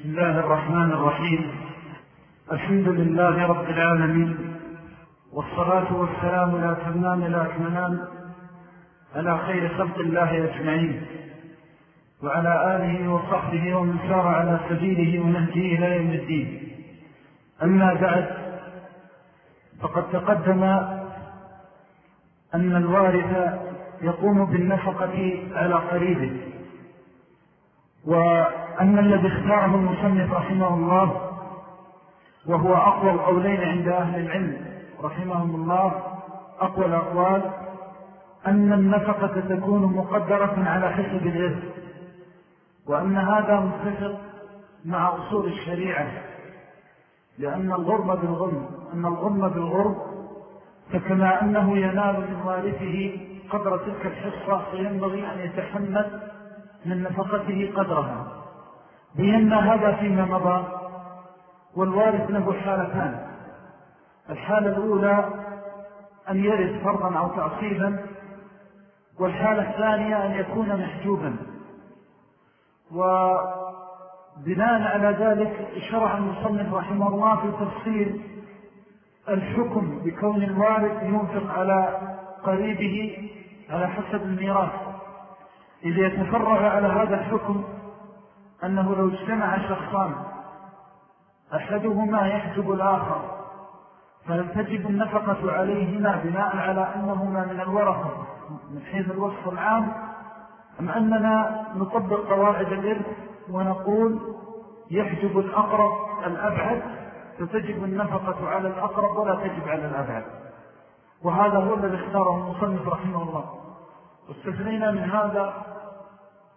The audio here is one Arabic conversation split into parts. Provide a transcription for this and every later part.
بسم الله الرحمن الرحيم. الحمد لله رب العالمين. والصلاة والسلام لا تمنان لا تمنان. على خير خلق الله أجمعين. وعلى آله وصحبه ومن سار على سبيله ونهجه إلى يوم الدين. أما بعد فقد تقدم أن الوارث يقوم بالنفقة على قريبه. وأن الذي اختاره المصنف رحمه الله وهو أقوى القولين عند أهل العلم رحمهم الله أقوى الأقوال أن النفقة تكون مقدرة على حسب الإرث وأن هذا متفق مع أصول الشريعة لأن الغرم بالغرم أن الغرم بالغرم فكما أنه ينال من وارثه قدر تلك الحصة فينبغي أن يتحمل من نفقته قدرها. بينا هذا فيما مضى والوارث له حالتان. الحالة الأولى أن يرث فرضا أو تعصيبا والحالة الثانية أن يكون محجوبا. وبناء على ذلك شرع المصنف رحمه الله في تفصيل الحكم بكون الوارث ينفق على قريبه على حسب الميراث. إذا يتفرغ على هذا الحكم أنه لو اجتمع شخصان أحدهما يحجب الآخر فلم تجب النفقة عليهما بناء على أنهما من الورثة من حيث الوصف العام أم أننا نطبق قواعد الإرث ونقول يحجب الأقرب الأبعد فتجب النفقة على الأقرب ولا تجب على الأبعد. وهذا هو الذي اختاره المصنف رحمه الله. واستثنينا من هذا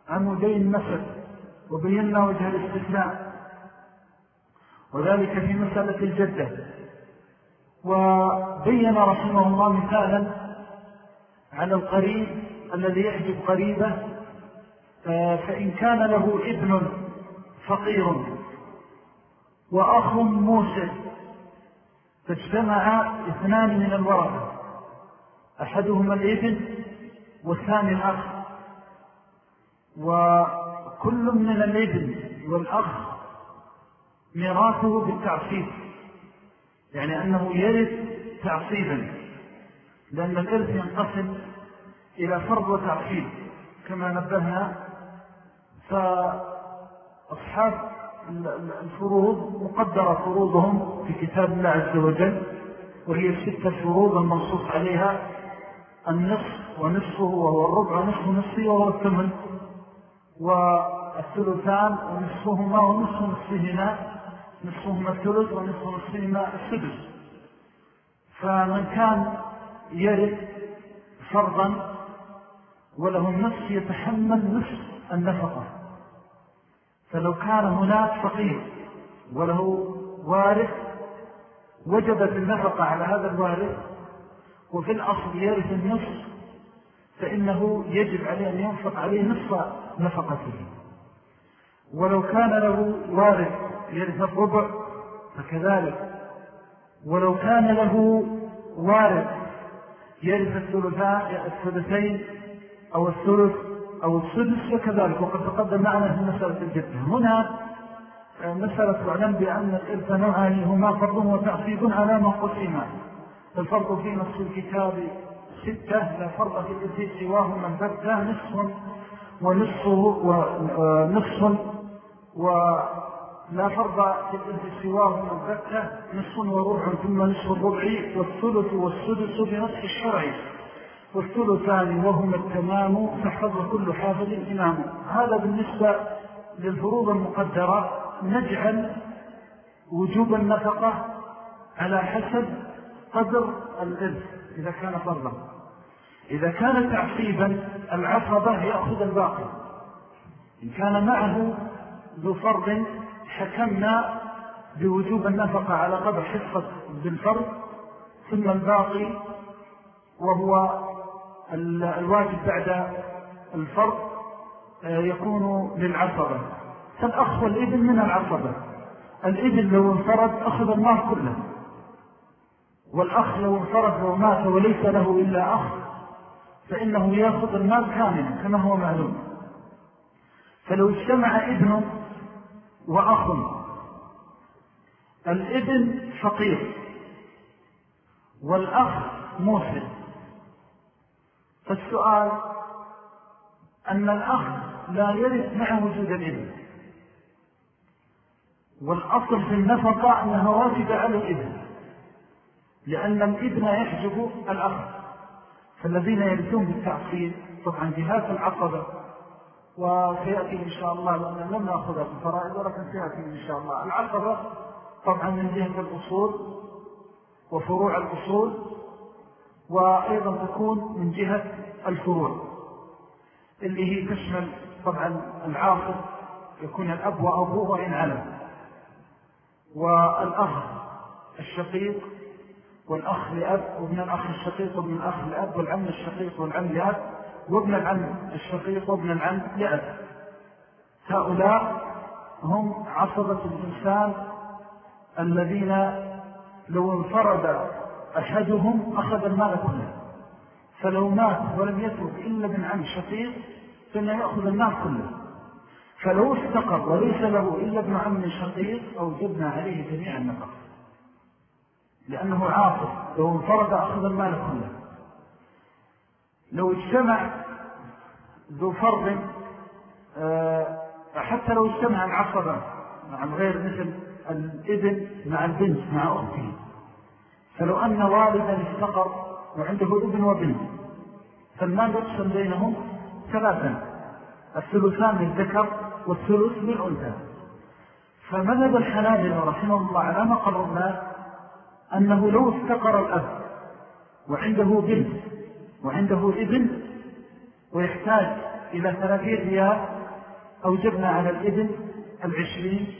عمودي النسل وبينا وجه الاستثناء وذلك في مسألة الجدة. وبين رحمه الله مثالا على القريب الذي يحجب قريبه آه، فإن كان له ابن فقير وأخ موسى فاجتمع اثنان من الورثة. أحدهما الابن والثاني الأخ. وكل من الابن والأخ ميراثه بالتعصيب. يعني أنه يرث تعصيبا لأن الإرث ينقسم إلى فرض وتعصيب. كما نبهنا فأصحاب الفروض مقدرة فروضهم في كتاب الله عز وجل وهي الستة فروض المنصوص عليها النصف ونصفه وهو الربع ونصف نصفه وهو الثمن. والثلثان ونصفهما ونصف نصفهما نصفهما الثلث ونصف نصفهما السدس. فمن كان يرد فرضا وله النصف يتحمل نصف النفقة. فلو كان هناك فقير وله وارث وجبت النفقة على هذا الوارث وفي الأصل يرث النصف فإنه يجب عليه أن ينفق عليه نصف نفقته. ولو كان له وارث يرث الربع فكذلك. ولو كان له وارث يرث الثلثين أو الثلث أو السدس وكذلك. وقد تقدم معنا في مسألة الجدة. هنا آه، مسألة العلم بأن الإرث نوعان هما فرض وتعصيب على ما قسما الفرض في نص الكتاب ستة لا فرض في الإرث سواه من بدأ نصف ونصفه ونصف آه، ولا فرض سواه من بدأ نصف وربع ثم نصف الربع والثلث والسدس بنصف الشرعي والثلثان وهما التمام فحفظ كل حافظ إمام هذا بالنسبة للفروض المقدرة. نجعل وجوب النفقة على حسب قدر الإرث إذا كان فرضا إذا كان تعصيبا العصبة يأخذ الباقي. إن كان معه ذو فرض حكمنا بوجوب النفقة على قدر حصة بالفرض ثم الباقي وهو الواجب بعد الفرض آه، يكون للعصبة. فالأخ والإبن من العصبة؟ الإبن لو انفرد أخذ المال كله. والأخ لو انفرد ومات وليس له إلا أخ فإنه يأخذ المال كاملا كما هو معلوم. فلو اجتمع ابن وأخ. الإبن فقير. والأخ موسر فالسؤال أن الأخ لا يرث مع وجود الإبن. والأصل في النفقة أنها واجبة على الإبن. لأن الإبن يحجب الأخ. فالذين يرثون بالتعصيل طبعا جهات العقبة وسيأتي إن شاء الله لأن لم نأخذها في الفرائض ولكن سيأتي إن شاء الله. العقبة طبعا من جهة الأصول وفروع الأصول وأيضا تكون من جهة الفروع اللي هي تشمل طبعا العاصر يكون الأب وأبوه وإن علم والأخ الشقيق والأخ لأب وابن الأخ الشقيق وابن الأخ لأب والعم الشقيق والعم لأب. وابن العم الشقيق وابن العم لأب. هؤلاء هم عصبة الإنسان الذين لو انفرد أحدهم أخذ المال كله. فلو مات ولم يترك إلا ابن عم شقيق فإنه يأخذ المال كله. فلو استقر وليس له إلا ابن عم شقيق أوجبنا عليه جميع النفق لأنه عاصر لو انفرد أخذ المال كله. لو اجتمع ذو فرض آه، حتى لو اجتمع العصبة مع الغير مثل الإبن مع البنت مع أخته فلو أن والدا استقر وعنده ابن وبنت فالمال يقسم بينهم ثلاثا الثلثان للذكر والثلث للأنثى. فمذهب الحنابل رحمه الله على ما قررنا أنه لو استقر الأب وعنده بنت وعنده ابن ويحتاج إلى ثلاثين ريال أوجبنا على الابن العشرين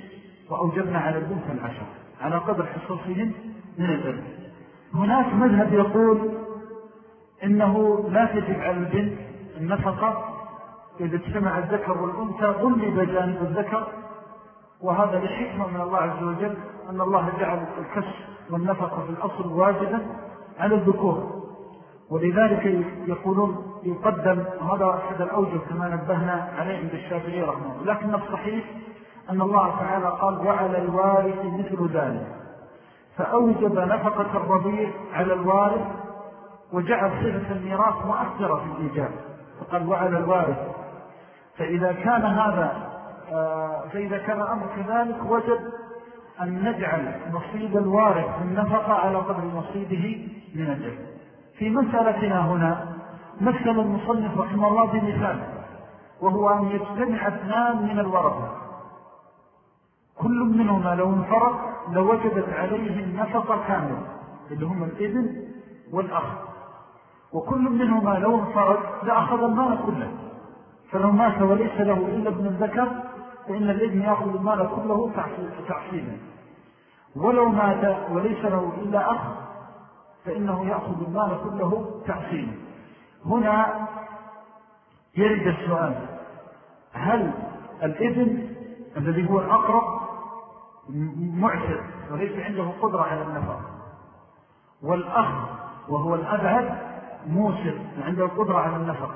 وأوجبنا على البنت العشر على قدر حصصهم من الابن هناك مذهب يقول إنه لا تجب على البنت النفقة إذا اجتمع الذكر والأنثى غلب جانب الذكر. وهذا لحكمة من الله عز وجل أن الله جعل الكسر والنفقة في الأصل واجبا على الذكور. ولذلك يقولون يقدم وهذا أحد الأوجه كما نبهنا عليه عند الشافعي رحمه لكن الصحيح أن الله تعالى قال وعلى الوارث مثل ذلك. فأوجب نفقة الرضيع على الوارث وجعل صفة الميراث مؤثرة في الإيجاب. فقال وعلى الوارث. فإذا كان هذا آه، فإذا كان الأمر كذلك وجب أن نجعل نصيب الوارث من نفقة على قدر نصيبه من الجب في مسألتنا هنا مثل المصنف رحمه الله بمثال وهو أن يجتمع اثنان من الورثة كل منهما لو انفرق لوجدت عليه النفقة كاملة اللي هم الإذن والأخ. وكل منهما لو انفرق لأخذ المال كله. فلو مات وليس له إلا ابن الذكر فإن الإبن يأخذ المال كله تعصيلا ولو مات وليس له إلا أخ فإنه يأخذ المال كله تعصيلا هنا يرد السؤال هل الابن الذي هو الأقرب معسر وليس عنده قدرة على النفق والأخ وهو الأبعد موسر عنده قدرة على النفق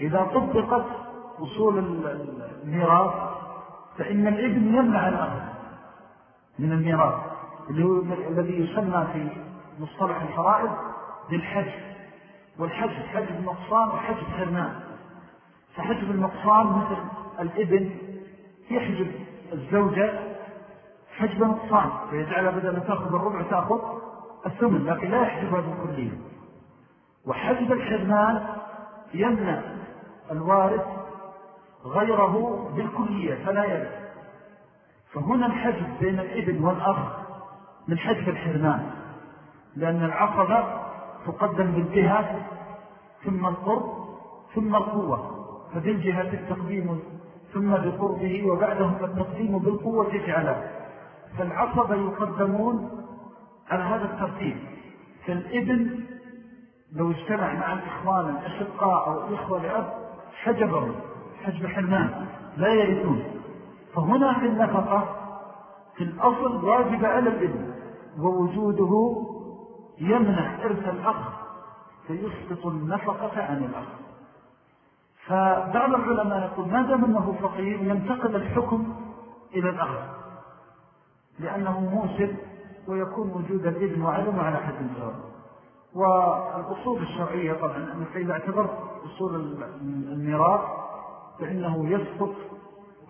إذا طبقت أصول الميراث فإن الابن يمنع الأخ من الميراث الذي يسمى في مصطلح الفرائض بالحج والحج حجب النقصان وحجب حرمان فحجب النقصان مثل الإبن يحجب الزوجة حجب نقصان فيجعل بدل تأخذ الربع تأخذ الثمن لكن لا يحجبها بالكلية. وحجب الحرمان يمنع الوارث غيره بالكلية فلا يرث فهنا الحجب بين الإبن والأخ من حجب الحرمان لأن العقبة تقدم بالجهة ثم القرب ثم القوة فبالجهة التقديم ثم بقربه وبعدهم التقديم بالقوة جعله فالعصبة يقدمون على هذا الترتيب. فالإبن لو اجتمع مع الإخوان الأشقاء أو إخوة لأب حجبهم حجب حرمان لا يرثون. فهنا في النفقة في الأصل واجب على الإبن ووجوده يمنع إرث الأخ فيسقط النفقة عن الأخ. فبعض العلماء يقول ما دام أنه فقير ينتقل الحكم إلى الأخذ لأنه موسر ويكون وجود الإذن وعدم على حد سواء والأصول الشرعية طبعا أنك إذا اعتبرت أصول الميراث فإنه يسقط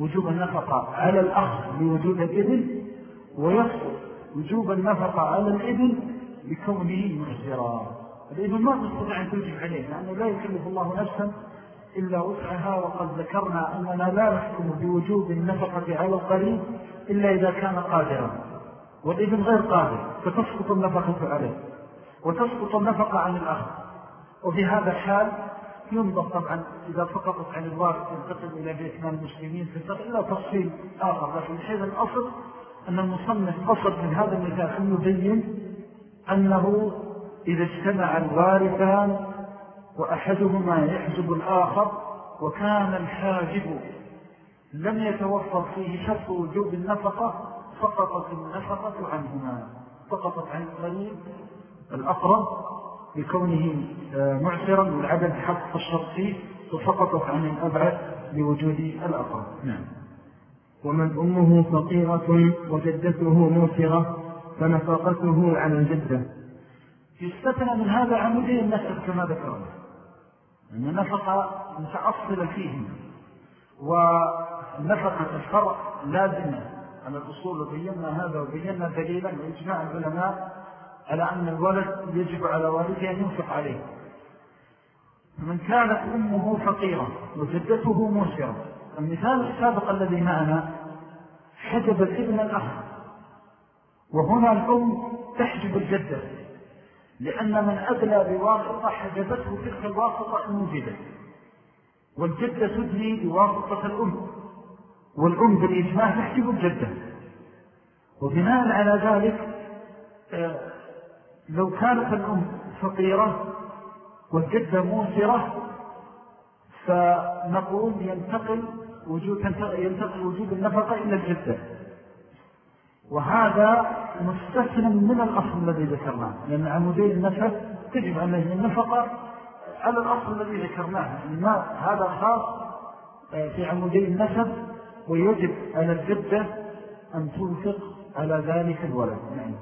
وجوب النفقة على الأخذ بوجود الإذن ويسقط وجوب النفقة على الإذن بكونه مؤثرا الإذن ما تستطيع أن توجب عليه لأنه لا يكلف الله نفسا إلا وسعها وقد ذكرنا أننا لا نحكم بوجوب النفقة على القريب إلا إذا كان قادرا. والإذن غير قادر فتسقط النفقة عليه وتسقط النفقة عن الأخذ وفي هذا الحال ينظر طبعا إذا سقطت عن الوارث ينتقل إلى بيت مال المسلمين تنتقل إلى تفصيل آخر. لكن حيث الأصل أن المصنف قصد من هذا المثال أن يبين أنه إذا اجتمع الوارثان وأحدهما يحجب الآخر وكان الحاجب لم يتوفر فيه شرط وجوب النفقة سقطت النفقة عنهما. سقطت عن القريب الأقرب بكونه آه، معسرا والعدد حق الشرط فيه وسقطت عن الأبعد لوجود الأقرب. نعم. ومن أمه فقيرة وجدته موسرة فنفقته على الجدة. يستثنى من هذا عمودي النفق كما ذكرنا. أن النفقة متأصلة فيهم ونفقة الفرع لازمة على الأصول وبينا هذا وبينا دليلا وإجماع العلماء على أن الولد يجب على والده أن ينفق عليه. من كانت أمه فقيرة وجدته موسرة المثال السابق الذي معنا حجب الابن الأخ. وهنا الأم تحجب الجدة لأن من أدلى بواسطة حجبته تلك الواسطة الموجدة. والجدة تدلي بواسطة الأم والأم بالإجماع تحجب الجدة. وبناء على ذلك آه، لو كانت الأم فقيرة والجدة موسرة فنقول ينتقل وجود, ينتقل وجود النفقة إلى الجدة. وهذا مستثنى من الأصل الذي ذكرناه. لأن عمودين النفق تجب عليه النفقة على الأصل الذي ذكرناه. هذا خاص آه، في عمودين النسب ويجب على الجدة أن تنفق على ذلك الولد. نعم.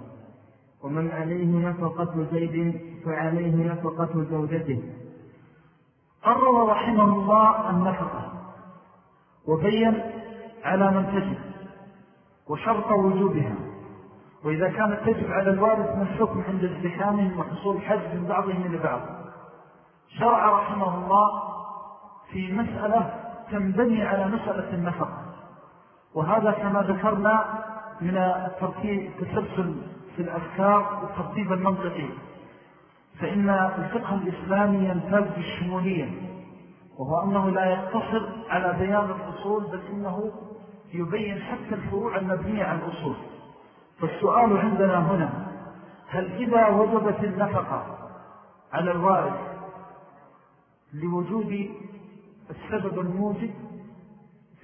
ومن عليه نفقة زيد فعليه نفقة زوجته. قرر رحمه الله النفقة. وبين على من تجب. وشرط وجوبها. وإذا كانت تجب على الوارث من الحكم عند ازدحامهم وحصول حج من بعضهم لبعض شرع رحمه الله في مسألة تنبني على مسألة النفقة. وهذا كما ذكرنا من الترتيب التسلسل في الأفكار والترتيب المنطقي. فإن الفقه الإسلامي يمتاز بالشمولية وهو أنه لا يقتصر على بيان الأصول بل إنه يبين حتى الفروع المبنية على الأصول. فالسؤال عندنا هنا هل إذا وجبت النفقة على الوارث لوجود السبب الموجب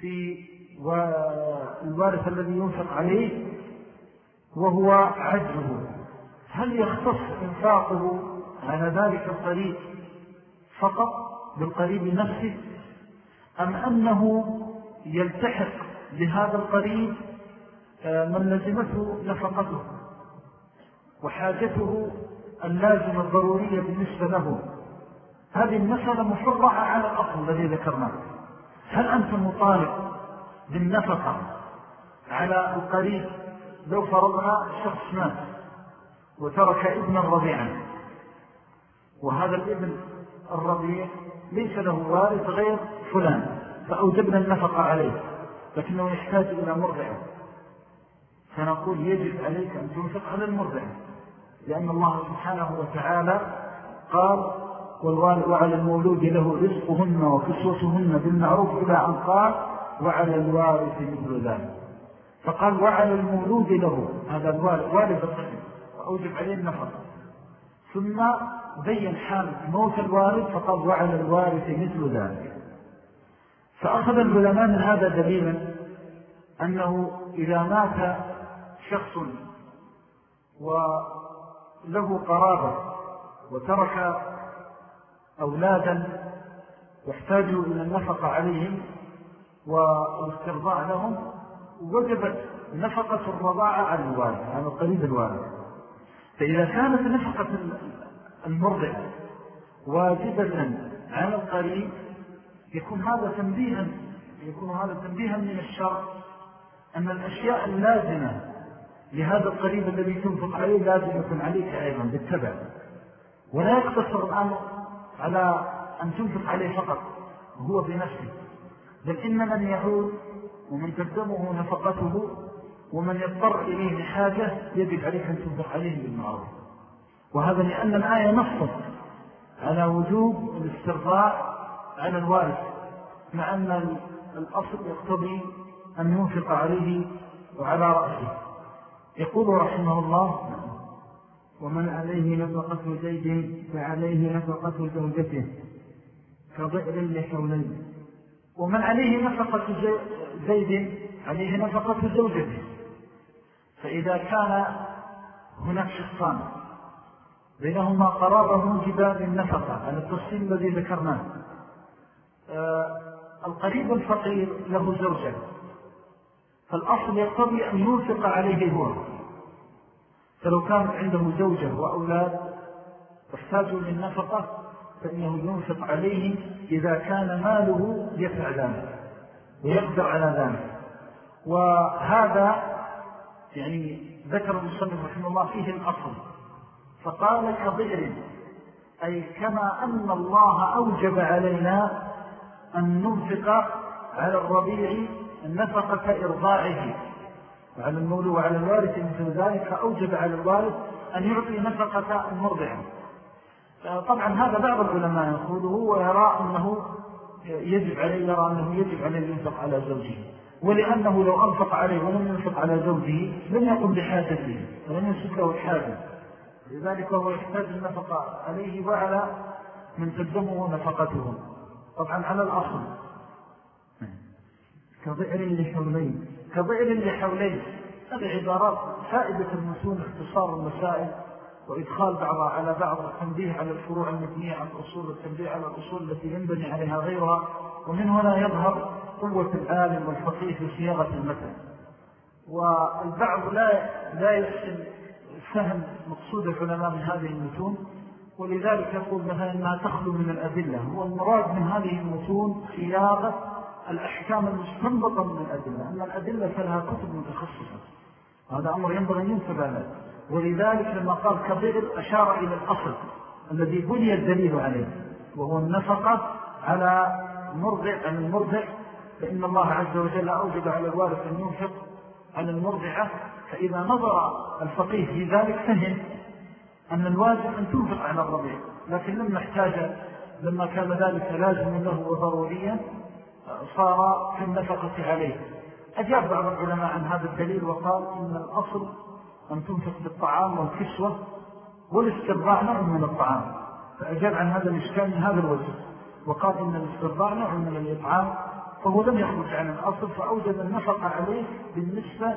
في والوارث الذي ينفق عليه وهو عجله هل يختص إنفاقه على ذلك القريب فقط بالقريب نفسه أم أنه يلتحق بهذا القريب آه، من لزمته نفقته؟ وحاجته اللازمة الضرورية بالنسبة له. هذه المسألة مفرعة على الأصل الذي ذكرناه. هل أنت مطالب بالنفقة على القريب لو فرضنا شخص مات وترك ابنا رضيعا وهذا الابن الرضيع ليس له وارث غير فلان فأوجبنا النفقة عليه. لكنه يحتاج إلى مرضعة. فنقول يجب عليك أن تنفق على المرضع لأن الله سبحانه وتعالى قال وعلى المولود له رزقهن وكسوتهن بالمعروف إلى أن قال وعلى الوارث مثل ذلك فقال وعلى المولود له هذا الوالد والد الطفل. وأوجب عليه النفر ثم بين حال موت الوارث فقال وعلى الوارث مثل ذلك فأخذ العلماء من هذا دليلا أنه إذا مات شخص وله قرابة وترك أولادا واحتاجوا إلى النفقة عليهم والاسترضاع لهم وجبت نفقة الرضاعة على الوالد على القريب الوالد. فإذا كانت نفقة المرضع واجبة على القريب يكون هذا تنبيها يكون هذا تنبيها من الشرع. أن الأشياء اللازمة لهذا القريب الذي تنفق عليه لازمة عليك أيضا بالتبع. ولا يقتصر الآن على أن تنفق عليه فقط هو بنفسه. بل إن من يعود ومن تلزمه نفقته ومن يضطر إليه لحاجة يجب عليك أن تنفق عليه بالمعروف. وهذا لأن الآية نصت على وجوب الاسترضاء على الوارث مع أن الأصل يقتضي أن ينفق عليه وعلى رأسه. يقول رحمه الله ومن عليه نفقة زيد فعليه نفقة زوجته كضئر لحولين. ومن عليه نفقة زيد عليه نفقة زوجته. فإذا كان هناك شخصان بينهما قرابة موجبة للنفقة على التفصيل الذي ذكرناه. القريب الفقير له زوجة فالأصل يقتضي أن ينفق عليه هو. فلو كانت عنده زوجة وأولاد واحتاجوا للنفقة فإنه ينفق عليهم إذا كان ماله يفع ذلك ويقدر على ذلك. وهذا يعني ذكر المصنف رحمه الله فيه الأصل. فقال كضئر أي كما أن الله أوجب علينا أن ننفق على الربيع نفقة إرضاعه وعلى المولى وعلى الوارث مثل ذلك فأوجب على الوارث أن يعطي نفقة المرضع. طبعا هذا بعض العلماء يقوله ويرى أنه يجب عليه يرى أنه يجب عليه ينفق على زوجه. ولأنه لو أنفق عليه ولم ينفق على زوجه لم يقم بحاجته ولم ينسك له الحاجة لذلك هو يحتاج النفقة عليه وعلى من تقدمه نفقته طبعا على الأصل. كضئر لحولين كضئر لحولين هذه عبارات فائدة المسون اختصار المسائل وإدخال بعضها على بعض التنبيه على الفروع المبنية على الأصول والتنبيه على الأصول التي ينبني عليها غيرها. ومن هنا يظهر قوة العالم والفقيه في صياغة المثل والبعض لا, لا يحسن فهم مقصود العلماء من هذه المتون ولذلك يقول مثلا أنها تخلو من الأدلة. هو المراد من هذه المتون صياغة الأحكام المستنبطة من الأدلة أن الأدلة فلها كتب متخصصة. هذا أمر ينبغي أن ينتبه له ولذلك لما قال كبير أشار إلى الأصل الذي بني الدليل عليه وهو النفقة على مرضع عن المرضع. فإن الله عز وجل أوجب على الوارث أن ينفق على المرضعة فإذا نظر الفقيه في ذلك فهم أن الواجب أن تنفق على الرضيع لكن لما احتاج لما كان ذلك لازم له وضروريا صار في النفقة عليه. أجاب بعض العلماء عن هذا الدليل وقال إن الأصل أن تنفق بالطعام والكسوة والاسترضاع نوع من الطعام. فأجاب عن هذا الإشكال من هذا الوجه وقال إن الاسترضاع نوع من الإطعام فهو لم يخرج عن الأصل فأوجد النفقة عليه بالنسبة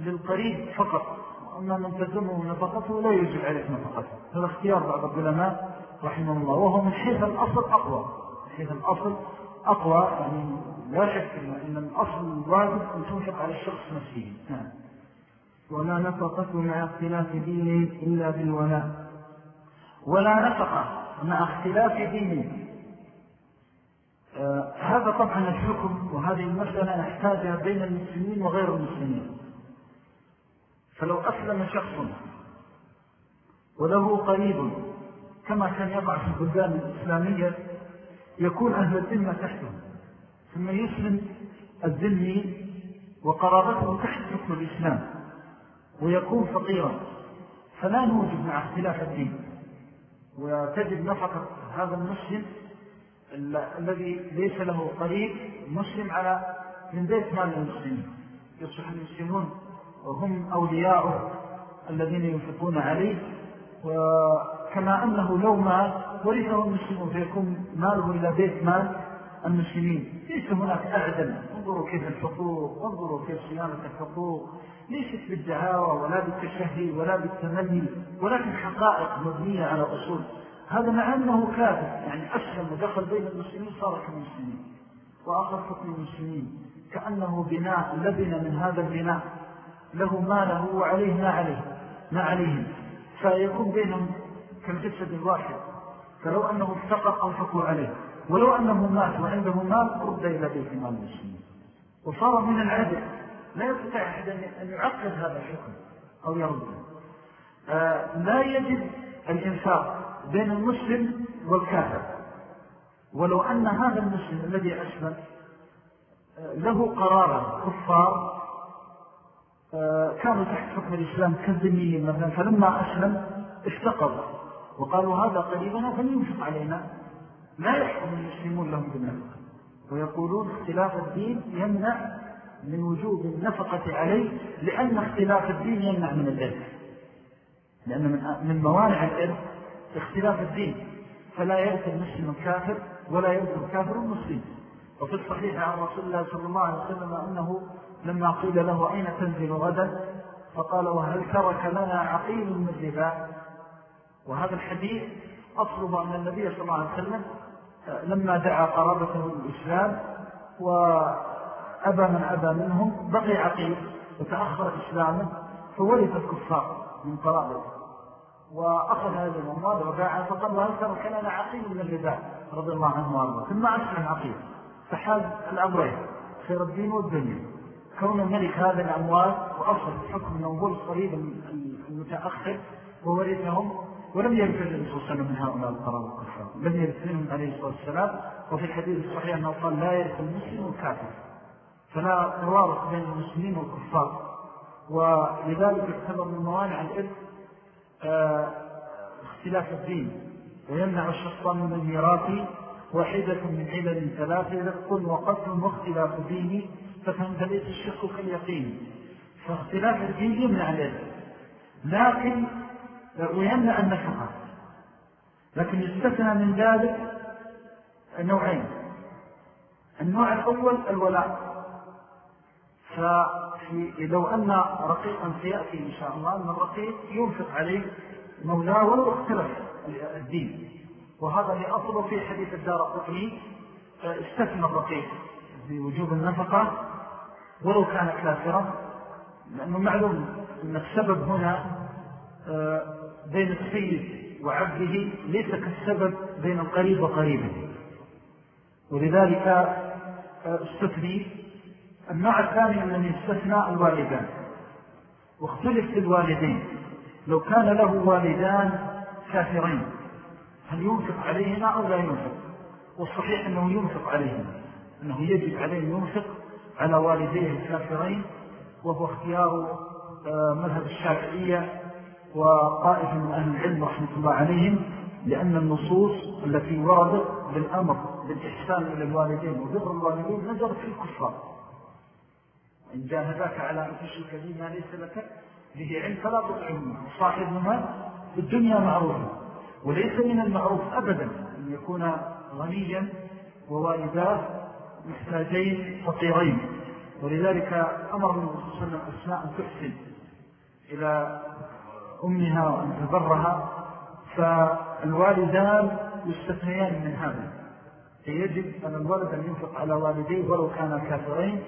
للقريب فقط. أما من تزمه نفقته لا يجب عليه نفقته. هذا اختيار بعض العلماء رحمه الله وهو من حيث الأصل أقوى. من حيث الأصل أقوى يعني لا شك أن الأصل الواجب أن تنفق على الشخص نفسه. نعم. ولا نفقة مع اختلاف دين إلا بالولاء. ولا نفقة مع اختلاف دين آه هذا طبعا الحكم وهذه المسألة نحتاجها بين المسلمين وغير المسلمين. فلو أسلم شخص وله قريب كما كان يضع في البلدان الإسلامية يكون أهل الذمة تحته. ثم يسلم الذمي وقرابته تحت حكم الإسلام ويكون فقيرا. فلا نوجد مع اختلاف الدين. وتجد نفقة هذا المسلم الذي ليس له قريب مسلم على من بيت مال المسلمين. يصبح المسلمون وهم أولياءه الذين ينفقون عليه. وكما أنه لو مات ورثه المسلمون فيكون ماله إلى بيت مال المسلمين. ليس هناك أعدل انظروا كيف الحقوق انظروا كيف صيانة الحقوق. ليست بالدعاوى ولا بالتشهي ولا بالتمني ولكن حقائق مبنية على أصول. هذا مع أنه كافر. يعني أسلم ودخل بين المسلمين صار كالمسلمين وآخر حكم المسلمين. كأنه بناء لبن من هذا البناء. له ما له وعليه ما عليه ما عليهم. فيكون بينهم كالجسد الواحد فلو أنه افتقر أنفقوا عليه ولو أنه مات وعنده مال رد إلى بيت مال المسلمين. وصار من العدل. لا يستطيع أحد أن يعقد هذا الحكم أو يرده آه لا يجب الإنفاق بين المسلم والكافر. ولو أن هذا المسلم الذي أسلم آه له قرارا كفار كانوا تحت حكم الإسلام كالذنيين مثلا فلما أسلم افتقروا وقالوا هذا قريبنا فلينفق علينا. لا يحكم المسلمون لهم بالنفقة ويقولون اختلاف الدين يمنع من وجوب النفقة عليه لأن اختلاف الدين يمنع من الإرث لأن من موانع الإرث اختلاف الدين. فلا يرث المسلم الكافر ولا يرث الكافر المسلم. وفي الصحيح عن رسول الله صلى الله عليه وسلم أنه لما قيل له أين تنزل غدا؟ فقال وهل ترك لنا عقيل من ربا؟ وهذا الحديث أصله أن النبي صلى الله عليه وسلم لما دعا قرابته الإسلام وأبى من أبى منهم بقي عقيل وتأخر إسلامه فولد الكفار من قرابته. وأخذ هذه الأموال وباعها فقال وهل ترك لنا عقيل من الربا رضي الله عنه وأرضاه. ثم أسلم عقيل فحاز الأمرين خير الدين والدنيا. كون الملك هذه الأموال وأصل الحكم أنه هو الصريب المتأخر وورثهم ولم يرث النبي صلى الله عليه وسلم من هؤلاء القرار والكفار. لم يرث منهم عليه الصلاة والسلام. وفي الحديث الصحيح أنه قال لا يرث المسلم والكافر فلا توارث بين المسلمين والكفار. ولذلك يعتبر من موانع الإرث آه، اختلاف الدين. ويمنع الشخصان من الميراث واحدة من علل ثلاثة رزق وقتل واختلاف ديني ليس الشك كاليقين فاختلاف الدين يمنع الإرث لكن ويمنع النفقة لكن يستثنى من ذلك نوعين. النوع الأول الولاء. فلو أن رقيقا سيأتي إن شاء الله أن الرقيق ينفق عليه مولاة ولو اختلف الدين. وهذا لأصل في حديث الدار القطني استثنى الرقيق بوجوب النفقة ولو كان كافرا لأنه معلوم أن السبب هنا آه، بين السيد وعبده ليس كالسبب بين القريب وقريبه ولذلك آه، استثني النوع الثاني من يستثنى الوالدان. واختلف في الوالدين. لو كان له والدان كافرين هل ينفق عليهما أو لا ينفق؟ والصحيح أنه ينفق عليهما أنه يجب عليه ينفق على والديه الكافرين وهو اختيار آه، مذهب الشافعية وطائف من أهل العلم رحمة الله عليهم لأن النصوص التي وردت بالأمر بالإحسان إلى الوالدين وذكر الوالدين نزلت في الكفار. إن جاهداك على أن تشرك ليس لك به علم فلا تطعمه صاحبهما في الدنيا معروفا وليس من المعروف أبدا أن يكون غنيا ووالداه محتاجين فقيرين. ولذلك أمر من صلى الله عليه وسلم أسماء تحسن إلى أمها وأن تبرها فالوالدان يستثنيان من هذا. فيجب أن الولد أن ينفق على والديه ولو كان كافرين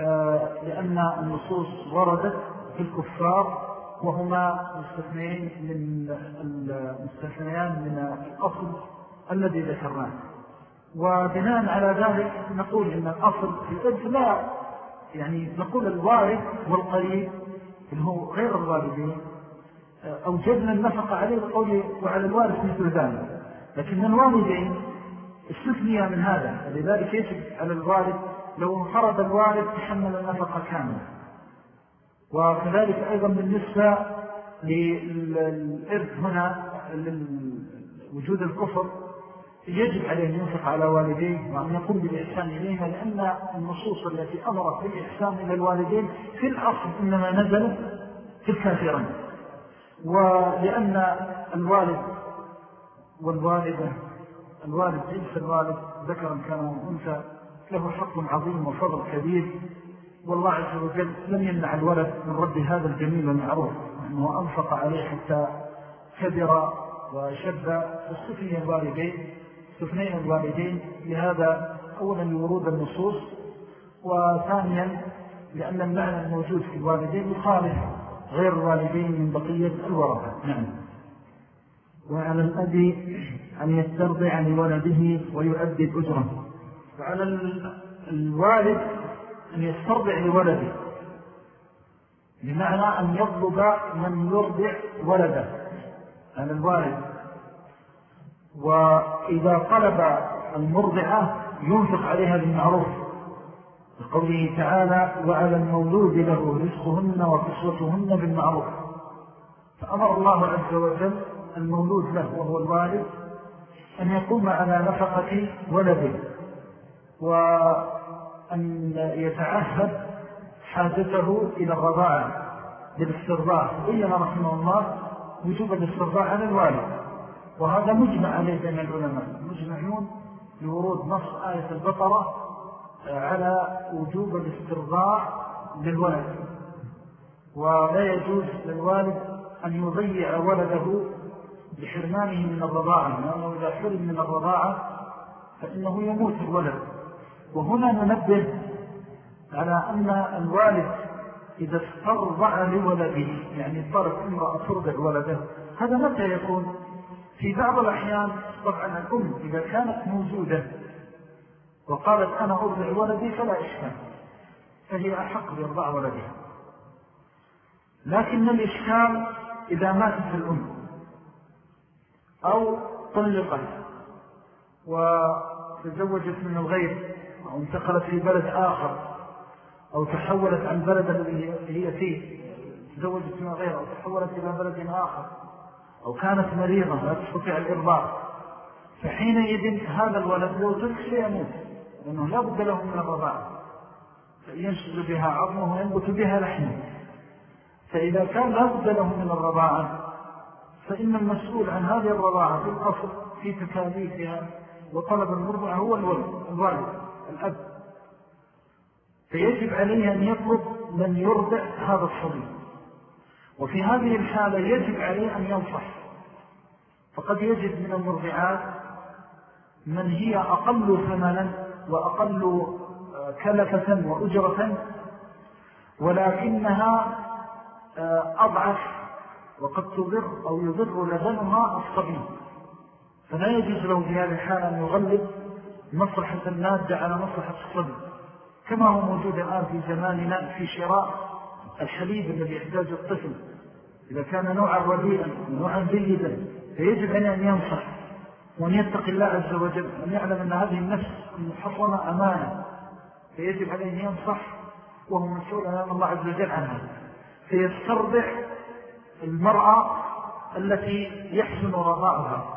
آه، لأن النصوص وردت في الكفار وهما مستثنيين من المستثنيان من الأصل الذي ذكرناه. وبناء على ذلك نقول إن الأصل في الإرث لا يعني نقول الوارث والقريب اللي هو غير الوالدين أوجدنا النفقة عليه بقوله وعلى الوارث مثل ذلك. لكن الوالدين استثنيا من هذا. ولذلك يجب على الوالد لو انفرد الوالد تحمل النفقة كاملة وكذلك أيضا بالنسبة للإرث هنا وجود الكفر يجب عليه أن ينفق على والديه وأن يقوم بالإحسان إليها لأن النصوص التي أمرت بالإحسان إلى الوالدين في الأصل إنما نزلت في الكافرين. ولأن الوالد والوالدة الوالد جنس الوالد ذكرا كان أنثى له حق عظيم وفضل كبير. والله عز وجل لم يمنع الولد من رد هذا الجميل المعروف أنه أنفق عليه حتى كبر وشب فاستثني الوالدين استثنين الوالدين. لهذا أولا لورود النصوص وثانيا لأن المعنى الموجود في الوالدين يخالف غير الوالدين من بقية الورثة. نعم. وعلى الأبي أن يسترضع لولده ويؤدي الأجرة. وعلى الوالد أن يسترضع لولده. بمعنى أن يطلب من يرضع ولده. على الوالد وإذا طلب المرضعة ينفق عليها بالمعروف. لقوله تعالى وعلى المولود له رزقهن وقصوتهن بالمعروف. فأمر الله عز وجل المولود له وهو الوالد أن يقوم على نفقة ولده. وأن يتعهد حاجته إلى الرضاعة بالاسترضاع. بين رحمه الله وجوب الاسترضاع عن الوالد. وهذا مجمع عليه بين العلماء. مجمعون لورود نص آية البطرة على وجوب الاسترضاع للولد ولا يجوز للوالد أن يضيع ولده بحرمانه من الرضاعة. لأنه إذا حرم من الرضاعة فإنه يموت الولد. وهنا ننبه على أن الوالد إذا استرضع لولده يعني طلب امرأة ترضع ولده هذا متى يكون؟ في بعض الأحيان طبعا الأم إذا كانت موجودة وقالت أنا أرضع ولدي فلا إشكال فهي أحق بإرضاع ولدها. لكن الإشكال إذا ماتت الأم أو طلقت وتزوجت من الغير أو انتقلت في بلد آخر أو تحولت عن بلد الذي هي فيه تزوجت من الغير أو تحولت إلى بلد آخر أو كانت مريضة لا تستطيع الإرضاع فحينئذ هذا الولد لو تلك سيموت لأنه لا بد له من الرضاعة. فينشد بها عظمه وينبت بها لحمه. فإذا كان لا بد له من الرضاعة فإن المسؤول عن هذه الرضاعة في الأصل في تكاليفها وطلب المرضع هو الولد الوالد. الأب. فيجب عليه أن يطلب من يرضع هذا الصبي. وفي هذه الحالة يجب عليه أن ينصح. فقد يجد من المرضعات من هي أقل ثمنا وأقل آه، كلفة وأجرة ولكنها آه، أضعف وقد تضر أو يضر لبنها الصبي. فلا يجوز له في هذه الحالة أن يغلب مصلحة المادة على مصلحة الصبي كما هو موجود الآن في زماننا في شراء الحليب الذي يحتاج الطفل. إذا كان نوعا رديئا ونوعا جيدا فيجب أن ينصح وأن يتقي الله عز وجل وأن يعلم أن هذه النفس المحصنة أمانة. فيجب عليه أن ينصح وهو مسؤول أمام الله عز وجل عنها. فيسترضع المرأة التي يحسن رضاعها.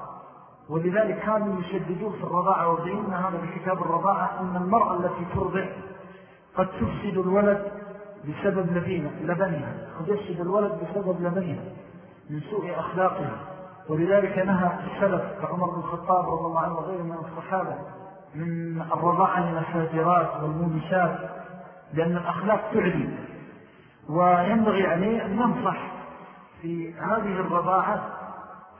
ولذلك كانوا يشددون في الرضاعة وضعين هذا بكتاب الرضاعة أن المرأة التي ترضع قد تفسد الولد بسبب لبنها. قد يفسد الولد بسبب لبنها من سوء أخلاقها. ولذلك نهى السلف كعمر بن الخطاب رضي الله عنه وغيره من الصحابة من الرضاعة من الفاجرات والمومشات لأن الأخلاق تعلي وينبغي عليه أن ينصح في هذه الرضاعة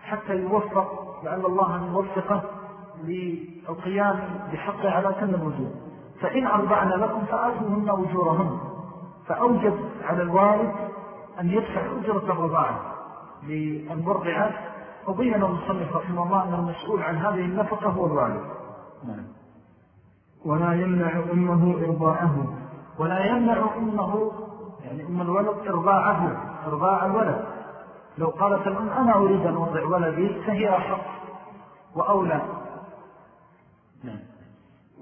حتى يوفق لعل الله أن يوفقه للقيام بحقه على كل الوجود فإن أرضعنا لكم فآتوهن أجورهن. فأوجب على الوالد أن يدفع أجرة الرضاعة للمرضعات وبين المصنف رحمه الله أن المسؤول عن هذه النفقة هو الوالد. نعم. ولا يمنع أمه إرضاعه. ولا يمنع أمه يعني أم الولد إرضاعه إرضاع الولد. لو قالت الأم أنا أريد أن أرضع ولدي فهي أحق وأولى. نعم.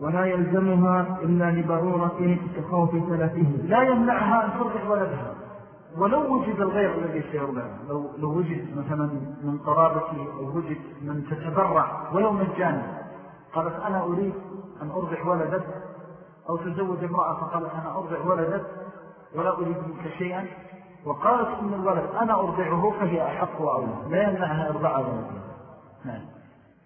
ولا يلزمها إلا لضرورة كخوف ثلاثة لا يمنعها أن ترضع ولدها. ولو وجد الغير الذي سيرضعها لو, لو وجد مثلا من قرابته أو وجد من تتبرع ولو مجانا. قالت أنا أريد أن أرضع ولدك. أو تزوج امرأة فقالت أنا أرضع ولدك. ولا أريد منك شيئا. وقالت أم الولد أنا أرضعه فهي أحق وأولى. لا يمنعها إرضاع ولدها نعم.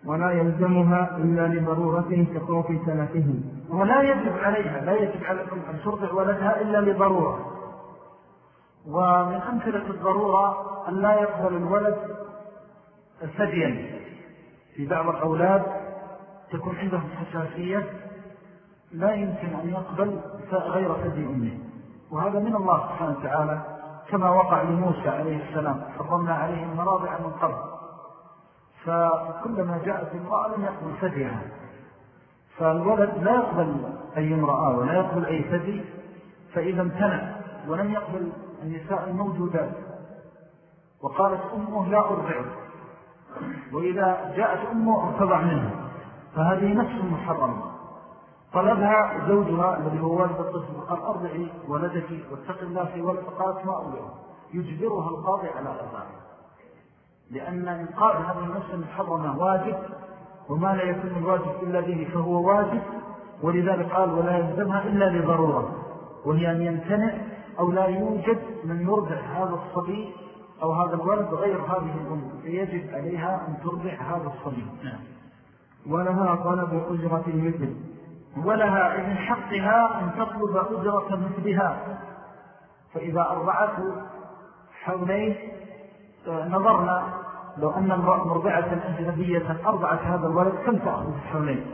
ولا يلزمها إلا لضرورة كخوف سلفه ولا يجب عليها لا يجب على الأم أن ترضع ولدها إلا لضرورة. ومن أمثلة الضرورة أن لا يقبل الولد ثديا. في بعض الأولاد تكون عندهم حساسية لا يمكن أن يقبل غير ثدي أمه. وهذا من الله سبحانه وتعالى كما وقع لموسى عليه السلام حرمنا عليه المراضع من قبل. فكلما جاءت امرأة لم يقبل ثديها. فالولد لا يقبل أي امرأة ولا يقبل أي ثدي فإذا امتنع ولم يقبل النساء الموجودات. وقالت أمه لا أرضعه وإذا جاءت أمه ارتضع منه فهذه نفس محرمة. طلبها زوجها الذي هو والد الطفل قال أرضعي ولدك واتق الله في ولد قالت ما أرضعه يجبرها القاضي على أرضعه لأن إنقاذ هذه النفس المحرمة واجب وما لا يكون الواجب إلا به فهو واجب. ولذلك قال ولا يلزمها إلا لضرورة. وهي أن يمتنع أو لا يوجد من يرضع هذا الصبي أو هذا الولد غير هذه الأم فيجب عليها أن ترضع هذا الصبي. نعم. ولها طلب أجرة المثل. ولها من حقها أن تطلب أجرة مثلها. فإذا أرضعته حولين نظرنا لو أن مرضعة أجنبية أرضعت هذا الولد كم تأخذ حولين؟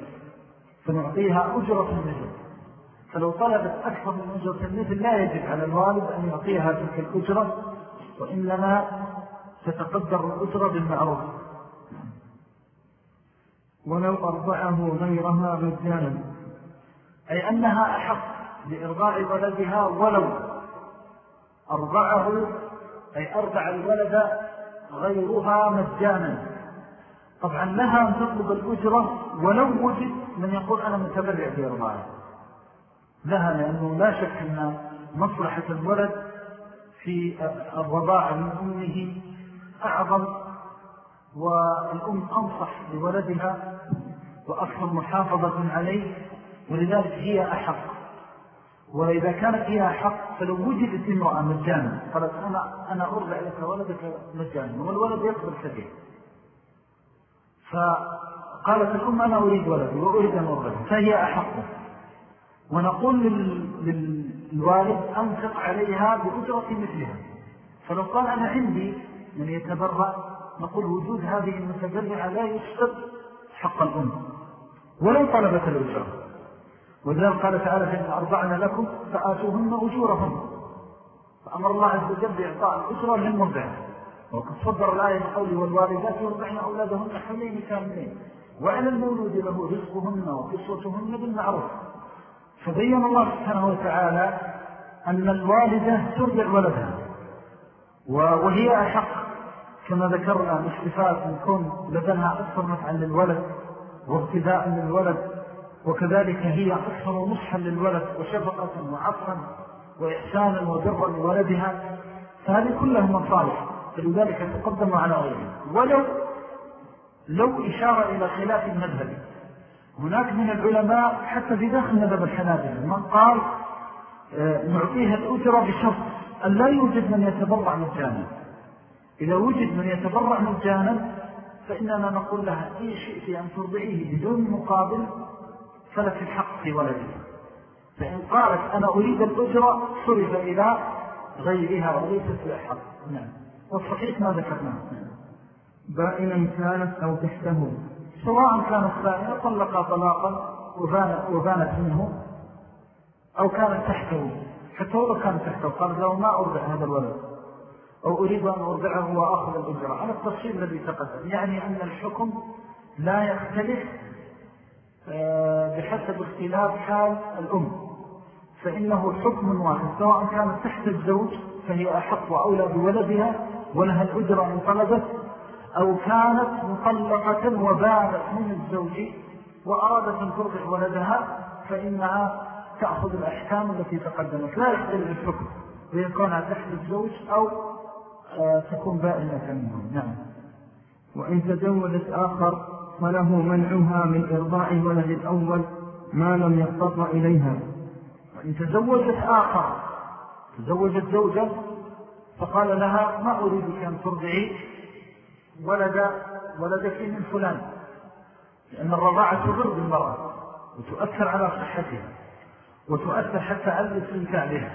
فنعطيها أجرة المثل فلو طلبت أكثر من أجرة المثل لا يجب على الوالد أن يعطيها تلك الأجرة وإنما تتقدر الأجرة بالمعروف. ولو أرضعه غيرها مجانا. أي أنها أحق لإرضاع ولدها ولو. أرضعه أي أرضع الولد غيرها مجانا. طبعا لها أن تطلب الأجرة ولو وجد من يقول أنا متبرع بإرضاعه. لها لأنه لا شك أن مصلحة الولد في الرضاعة من أمه أعظم والأم أنصح لولدها وأكثر محافظة عليه ولذلك هي أحق. وإذا كانت هي أحق فلو وجدت امرأة مجانا قالت أنا, أنا أرضع لك ولدك مجانا والولد يقبل سبيل. فقالت الأم أنا أريد ولدي وأريد أن أرضع فهي أحق. ونقول للوالد أنفق عليها بأجرة مثلها. فلو قال أنا عندي من يتبرع نقول وجود هذه المتبرعة لا يشتد حق الأم. ولو طلبت الأجرة. وذلك قال تعالى فإن أرضعنا لكم فآتوهن أجورهم فأمر الله عز وجل بإعطاء الأجرة للمرضع وقد صدر الآية بقوله والوالدات يرضعن أولادهن حلين كاملين. وعلى المولود له رزقهن وقصوتهن بالمعروف. فبين الله سبحانه وتعالى أن الوالدة ترضع ولدها وهي أحق كما ذكرنا الاستفاد من كون لدنها أكثر نفعا للولد وابتداء للولد. وكذلك هي أكثر نصحا للولد وشفقة وعطفا وإحسانا وبرا لولدها فهذه كلها مصالح فلذلك تقدم على غيره ولو لو إشارة إلى خلاف المذهب. هناك من العلماء حتى في داخل مذهب الحنابلة من قال آه، نعطيها الأجرة بشرط أن لا يوجد من يتبرع مجانا. إذا وجد من يتبرع مجانا فإننا نقول لها إن شئت أن ترضعيه بدون مقابل فلك الحق في ولده. فإن قالت أنا أريد الأجرة صرف إلى غيرها وليست لأحق نعم. والصحيح ما ذكرناه. بائنا كانت أو تحته. سواء كانت بائنة طلق طلاقا وبانت منه أو كانت تحته. حتى ولو كانت تحته قال لو ما أرضع هذا الولد. أو أريد أن أرضعه وأخذ الأجرة على التفصيل الذي تقدم. يعني أن الحكم لا يختلف بحسب اختلاف حال الأم. فإنه حكم واحد. سواء كانت تحت الزوج فهي أحق وأولى بولدها ولها الأجرة من طلبت أو كانت مطلقة وبانت من الزوج وأرادت أن ترضع ولدها فإنها تأخذ الأحكام التي تقدمت. لا يختلف الحكم. ويكونها تحت الزوج أو آه، تكون بائنة منه نعم. وإن تزوجت آخر فله منعها من إرضاع ولد الأول ما لم يقتط إليها. وإن تزوجت آخر تزوجت زوجا فقال لها ما أريدك أن ترضعي ولد ولدك من فلان لأن الرضاعة تضر بالمرأة وتؤثر على صحتها وتؤثر حتى على الاستمتاع بها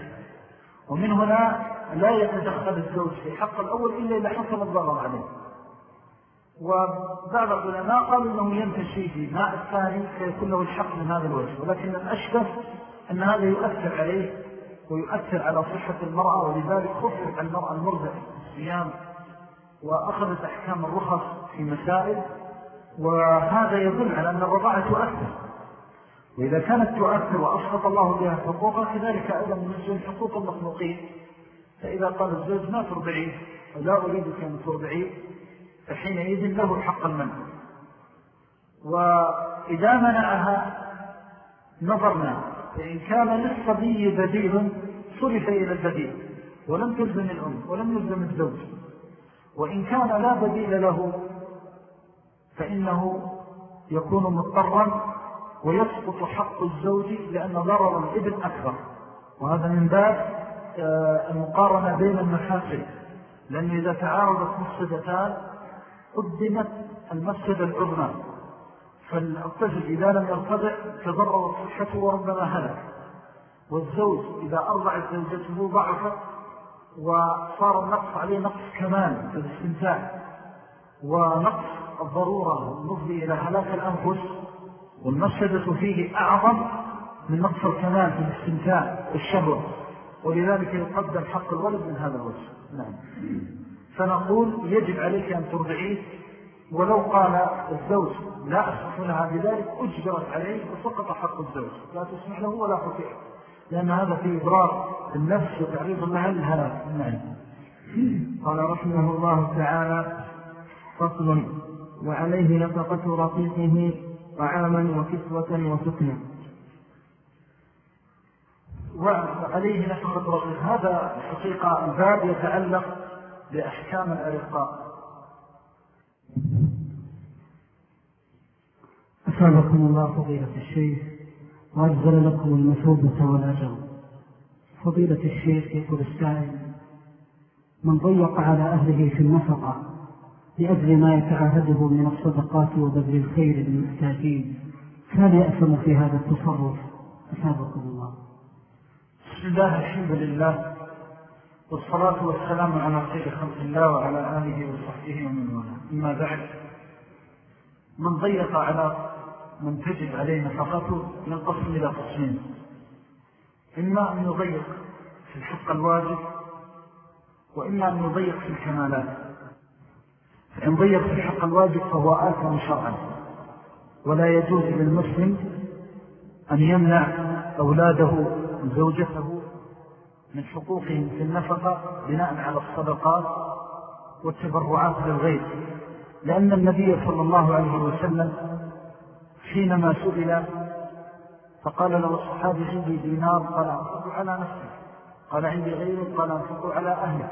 ومن هنا لا يتدخل الزوج في حق الأول إلا إذا حصل الضرر عليه. وبعض العلماء قالوا أنه ينتشي في ماء الثاني فيكون له الحق من هذا الوجه ولكن الأشبه أن هذا يؤثر عليه ويؤثر على صحة المرأة ولذلك خفف المرأة المرضع الصيام وأخذت أحكام الرخص في مسائل وهذا يدل على أن الرضاعة تؤثر. وإذا كانت تؤثر وأسقط الله بها حقوقها كذلك أيضا من حقوق المخلوقين. فإذا قال الزوج ما ترضعيه؟ ولا أريدك أن ترضعيه. فحينئذ له حق المنع. وإذا منعها نظرنا فإن كان للصبي بديل صرف إلى البديل ولم تلزم الأم ولم يلزم الزوج. وإن كان لا بديل له فإنه يكون مضطرا ويسقط حق الزوج لأن ضرر الإبن أكثر وهذا من باب آه، المقارنة بين المحاسن لأنه إذا تعارضت مفسدتان قدمت المفسدة العظمى. فالطفل إذا لم يرتضع تضرر صحته وربما هلك. والزوج إذا أرضعت زوجته ضعفت وصار النقص عليه نقص كمان في الاستمتاع. ونقص الضرورة المفضي إلى هلاك الأنفس. والمفسدة فيه أعظم من نقص الكمال في الاستمتاع والشهوة. ولذلك يقدم حق الولد من هذا الوجه. نعم. فنقول يجب عليك أن ترضعيه ولو قال الزوج لا أسمح لها بذلك أجبرت عليه وسقط حق الزوج لا تسمح له ولا تطيع لأن هذا في إضرار النفس وتعريض لها للهلاك نعم قال رحمه الله تعالى فصل وعليه نفقة رقيقه طعاما وكسوة وسكنة وعليه نفقة رقيق هذا حقيقة الباب يتعلق بأحكام الأرقاء أسابقكم الله فضيلة الشيخ وأجزل لكم المثوبة والأجر. فضيلة الشيخ يقول السائل من ضيق على أهله في النفقة لأجل ما يتعاهده من الصدقات وبذل الخير للمحتاجين فهل يأثم في هذا التصرف؟ أسابقكم الله. بسم الله الحمد لله. والصلاة والسلام على خير خلق الله وعلى آله وصحبه ومن والاه. أما بعد من ضيق على من تجب عليه نفقته ينقسم إلى قسمين. إما أن يضيق في الحق الواجب وإما أن يضيق في الكمالات. فإن ضيق في الحق الواجب فهو آثم شرعا. ولا يجوز للمسلم أن يمنع أولاده زوجته من حقوقهم في النفقة بناء على الصدقات والتبرعات للغير لأن النبي صلى الله عليه وسلم حينما سئل فقال له الصحابي عندي دينار قال أنفقوا على نفسه قال عندي غيره قال أنفقوا على أهله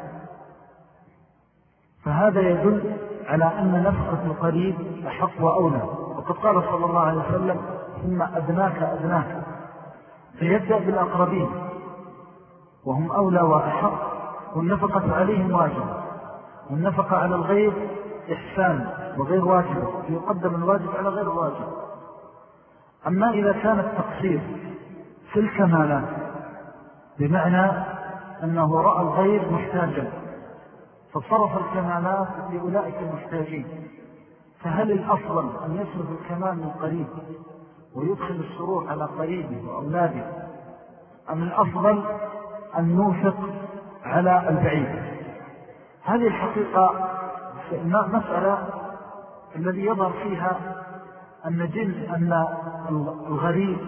فهذا يدل على أن نفقة القريب أحق وأولى. وقد قال صلى الله عليه وسلم ثم أدناك أدناك. فيبدأ بالأقربين. وهم أولى وأحق والنفقة عليهم واجب والنفقة على الغير إحسان وغير واجب يقدم الواجب على غير الواجب أما إذا كان التقصير في الكمالات بمعنى أنه رأى الغير محتاجا فصرف الكمالات لأولئك المحتاجين. فهل الأفضل أن يصرف الكمال من قريب ويدخل السرور على قريبه وأولاده؟ أم الأفضل أن نوفق على البعيد. هذه الحقيقة مسألة الذي يظهر فيها أن جنس أن الغريب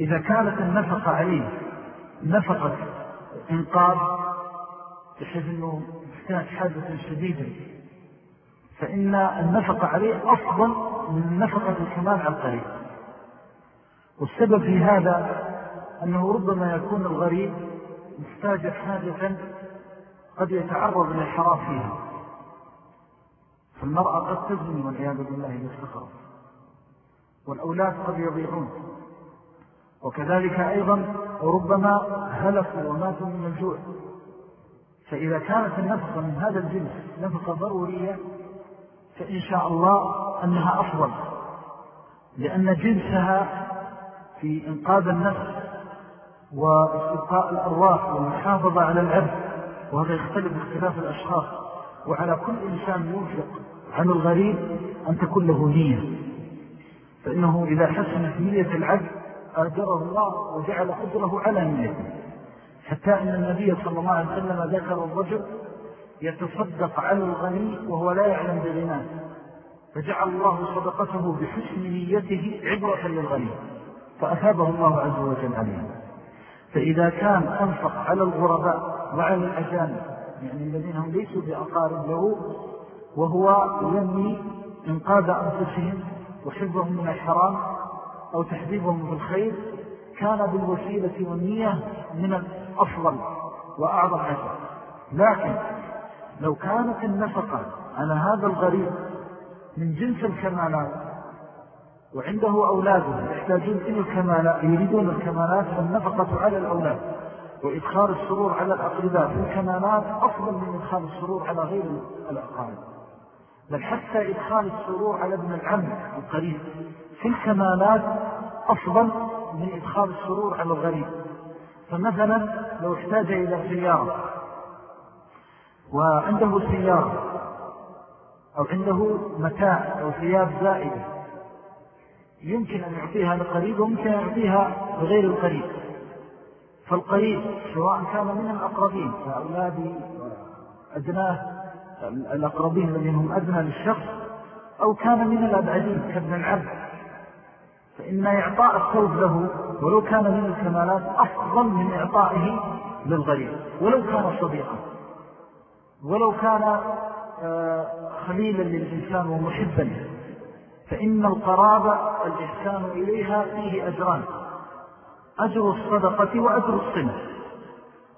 إذا كانت النفقة عليه نفقة إنقاذ بحيث أنه محتاج حاجة شديدة فإن النفقة عليه أفضل من نفقة الكمال على القريب. والسبب في هذا أنه ربما يكون الغريب محتاج حاجة قد يتعرض للحرام فيها. فالمرأة قد تزني والعياذ بالله الاستخرف والأولاد قد يضيعون. وكذلك أيضا ربما هلكوا وماتوا من الجوع. فإذا كانت النفقة من هذا الجنس نفقة ضرورية فإن شاء الله أنها أفضل. لأن جنسها في إنقاذ النفس واستبقاء الأرواح والمحافظة على العبد وهذا يختلف باختلاف الأشخاص. وعلى كل إنسان ينفق عن الغريب أن تكون له نية. فإنه إذا حسنت نية العبد أجره الله وجعل أجره على نيته. حتى أن النبي صلى الله عليه وسلم ذكر الرجل يتصدق على الغني وهو لا يعلم بغناه. فجعل الله صدقته بحسن نيته عبرة للغني فأثابه الله عز وجل عليه. فإذا كان أنفق على الغرباء وعلى الأجانب يعني الذين هم ليسوا بأقارب له وهو ينمي إنقاذ أنفسهم وحفظهم من الحرام أو تحذيبهم بالخير كان بالوسيلة والنية من الأفضل وأعظم عجل لكن لو كانت النفقة على هذا الغريب من جنس الكمالات وعنده أولاده يحتاجون إلى الكمالات يريدون الكمالات فالنفقة على الأولاد وإدخال السرور على الأقرباء. في الكمالات أفضل من إدخال السرور على غير الأقارب. بل حتى إدخال السرور على ابن العم القريب في الكمالات أفضل من إدخال السرور على الغريب. فمثلا لو احتاج إلى سيارة وعنده سيارة أو عنده متاع أو ثياب زائدة يمكن أن يعطيها لقريب وممكن أن يعطيها لغير القريب. فالقريب سواء كان من الأقربين فأولادي وأدناه الأقربين الذين هم أدنى للشخص أو كان من الأبعدين كابن العبد فإن إعطاء الثوب له ولو كان من الكمالات أفضل من إعطائه للغريب. ولو كان صديقا. ولو كان آه، خليلا للإنسان ومحبا فإن القرابة الإحسان إليها فيه أجران. أجر الصدقة وأجر الصنة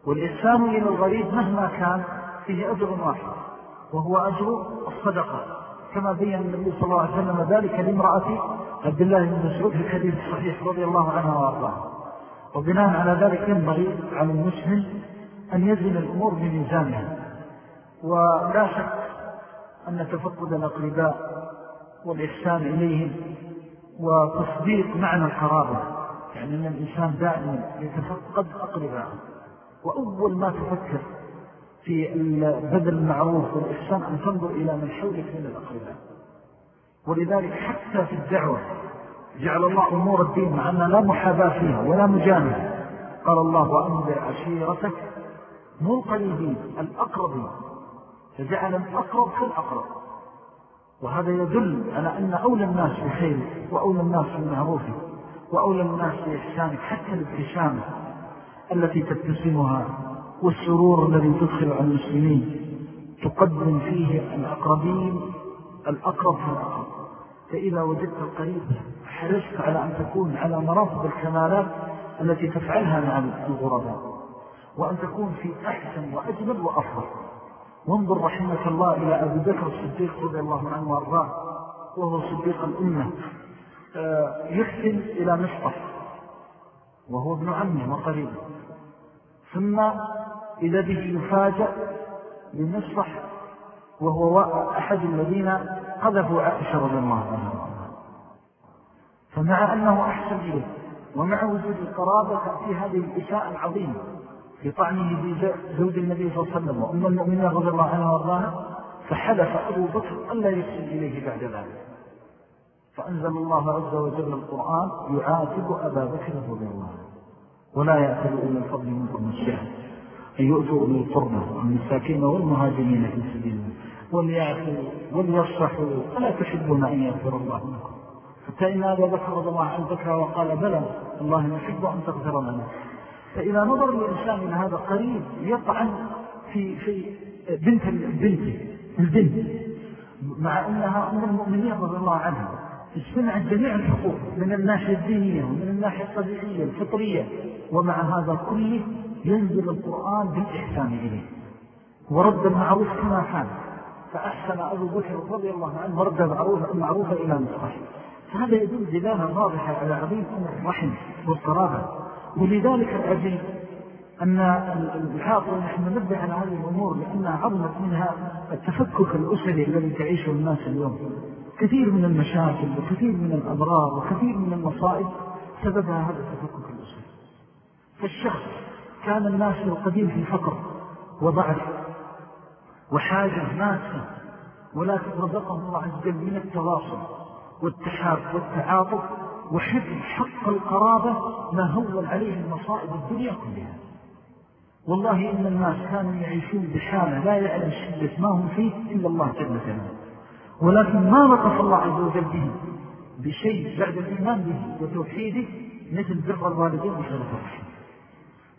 والإحسان إلى الغريب مهما كان فيه أجر واحد وهو أجر الصدقة. كما بين النبي صلى الله عليه وسلم ذلك لامرأة عبد الله بن مسعود في الحديث الصحيح رضي الله عنها وأرضاها وبناء على ذلك ينبغي على المسلم أن يزن الأمور بميزانها. ولا شك أن تفقد الأقرباء والإحسان إليهم وتصديق معنى القرابة يعني أن الإنسان دائما يتفقد أقرباءه. وأول ما تفكر في بذل المعروف والإحسان أن تنظر إلى من حولك من الأقرباء. ولذلك حتى في الدعوة جعل الله أمور الدين مع لا محاباة فيها ولا مجانة قال الله وأنذر عشيرتك مو القريبين الأقربين. فجعل الأقرب كالأقرب. وهذا يدل على أن أولى الناس بخير وأولى الناس بمعروفه وأولى الناس بإحسانك حتى الابتسامة التي تبتسمها والسرور الذي تدخل على المسلمين تقدم فيه الأقربين الأقرب فالأقرب فإذا وجدت القريب حرصت على أن تكون على مرافض الكمالات التي تفعلها مع الغرباء وأن تكون في أحسن وأجمل وأفضل. وانظر رحمة الله إلى أبي بكر الصديق رضي الله عنه وأرضاه وهو صديق الأمة. آه، يحسن إلى مصطح وهو ابن عمه وقريبه ثم إذا به يفاجأ بمصطح وهو أحد الذين قذفوا عائشة رضي الله عنه فمع أنه أحسن إليه ومع وجود القرابة تأتي هذه الإساءة العظيمة. في طعنه بزوج النبي صلى الله عليه وسلم وأم المؤمنين رضي الله عنها وأرضاها فحلف أبو بكر ألا يرسل إليه بعد ذلك. فأنزل الله عز وجل القرآن يعاتب أبا بكر رضي الله عنه. ولا يأتل إلى الفضل منكم الشهر. أن يؤتوا إلى القربة والمساكين والمهاجمين في سبيل الله. وليعفوا وليصحوا فلا تحبون أن يغفر الله لكم؟ حتى إن أبا بكر رضي الله عنه ذكر وقال بلى الله نحب أن تغفر لنا. فإذا نظر الإنسان إلى هذا قريب يطعن في, في بنت البنت البنت مع أنها أم المؤمنين رضي الله عنها. اجتمعت جميع الحقوق من الناحية الدينية ومن الناحية الطبيعية الفطرية. ومع هذا كله ينزل القرآن بالإحسان إليه. ورد المعروف كما كان فأحسن أبو بكر رضي الله عنه ورد المعروف إلى مصطح فهذا يدل دلالة واضحة على عظيم أمر الرحم والقرابة ولذلك العجيب أن الحاصل نحن نبدأ على هذه الأمور لأنها عظمت منها التفكك الأسري الذي تعيشه الناس اليوم. كثير من المشاكل وكثير من الأضرار وكثير من المصائب سببها هذا التفكك الأسري. فالشخص كان الناس القديم في فقر وضعف وحاجة ماسة ولكن رزقهم الله عز وجل من التواصل والتحاب والتعاطف وحفظ حق القرابة ما هون عليه المصائب الدنيا كلها. والله إن الناس كانوا يعيشون بحالة لا يعلم شدة ما هم فيه إلا الله جل جلاله. ولكن ما لطف الله عز وجل به بشيء بعد الإيمان به وتوحيده مثل بر الوالدين وصلة الرحم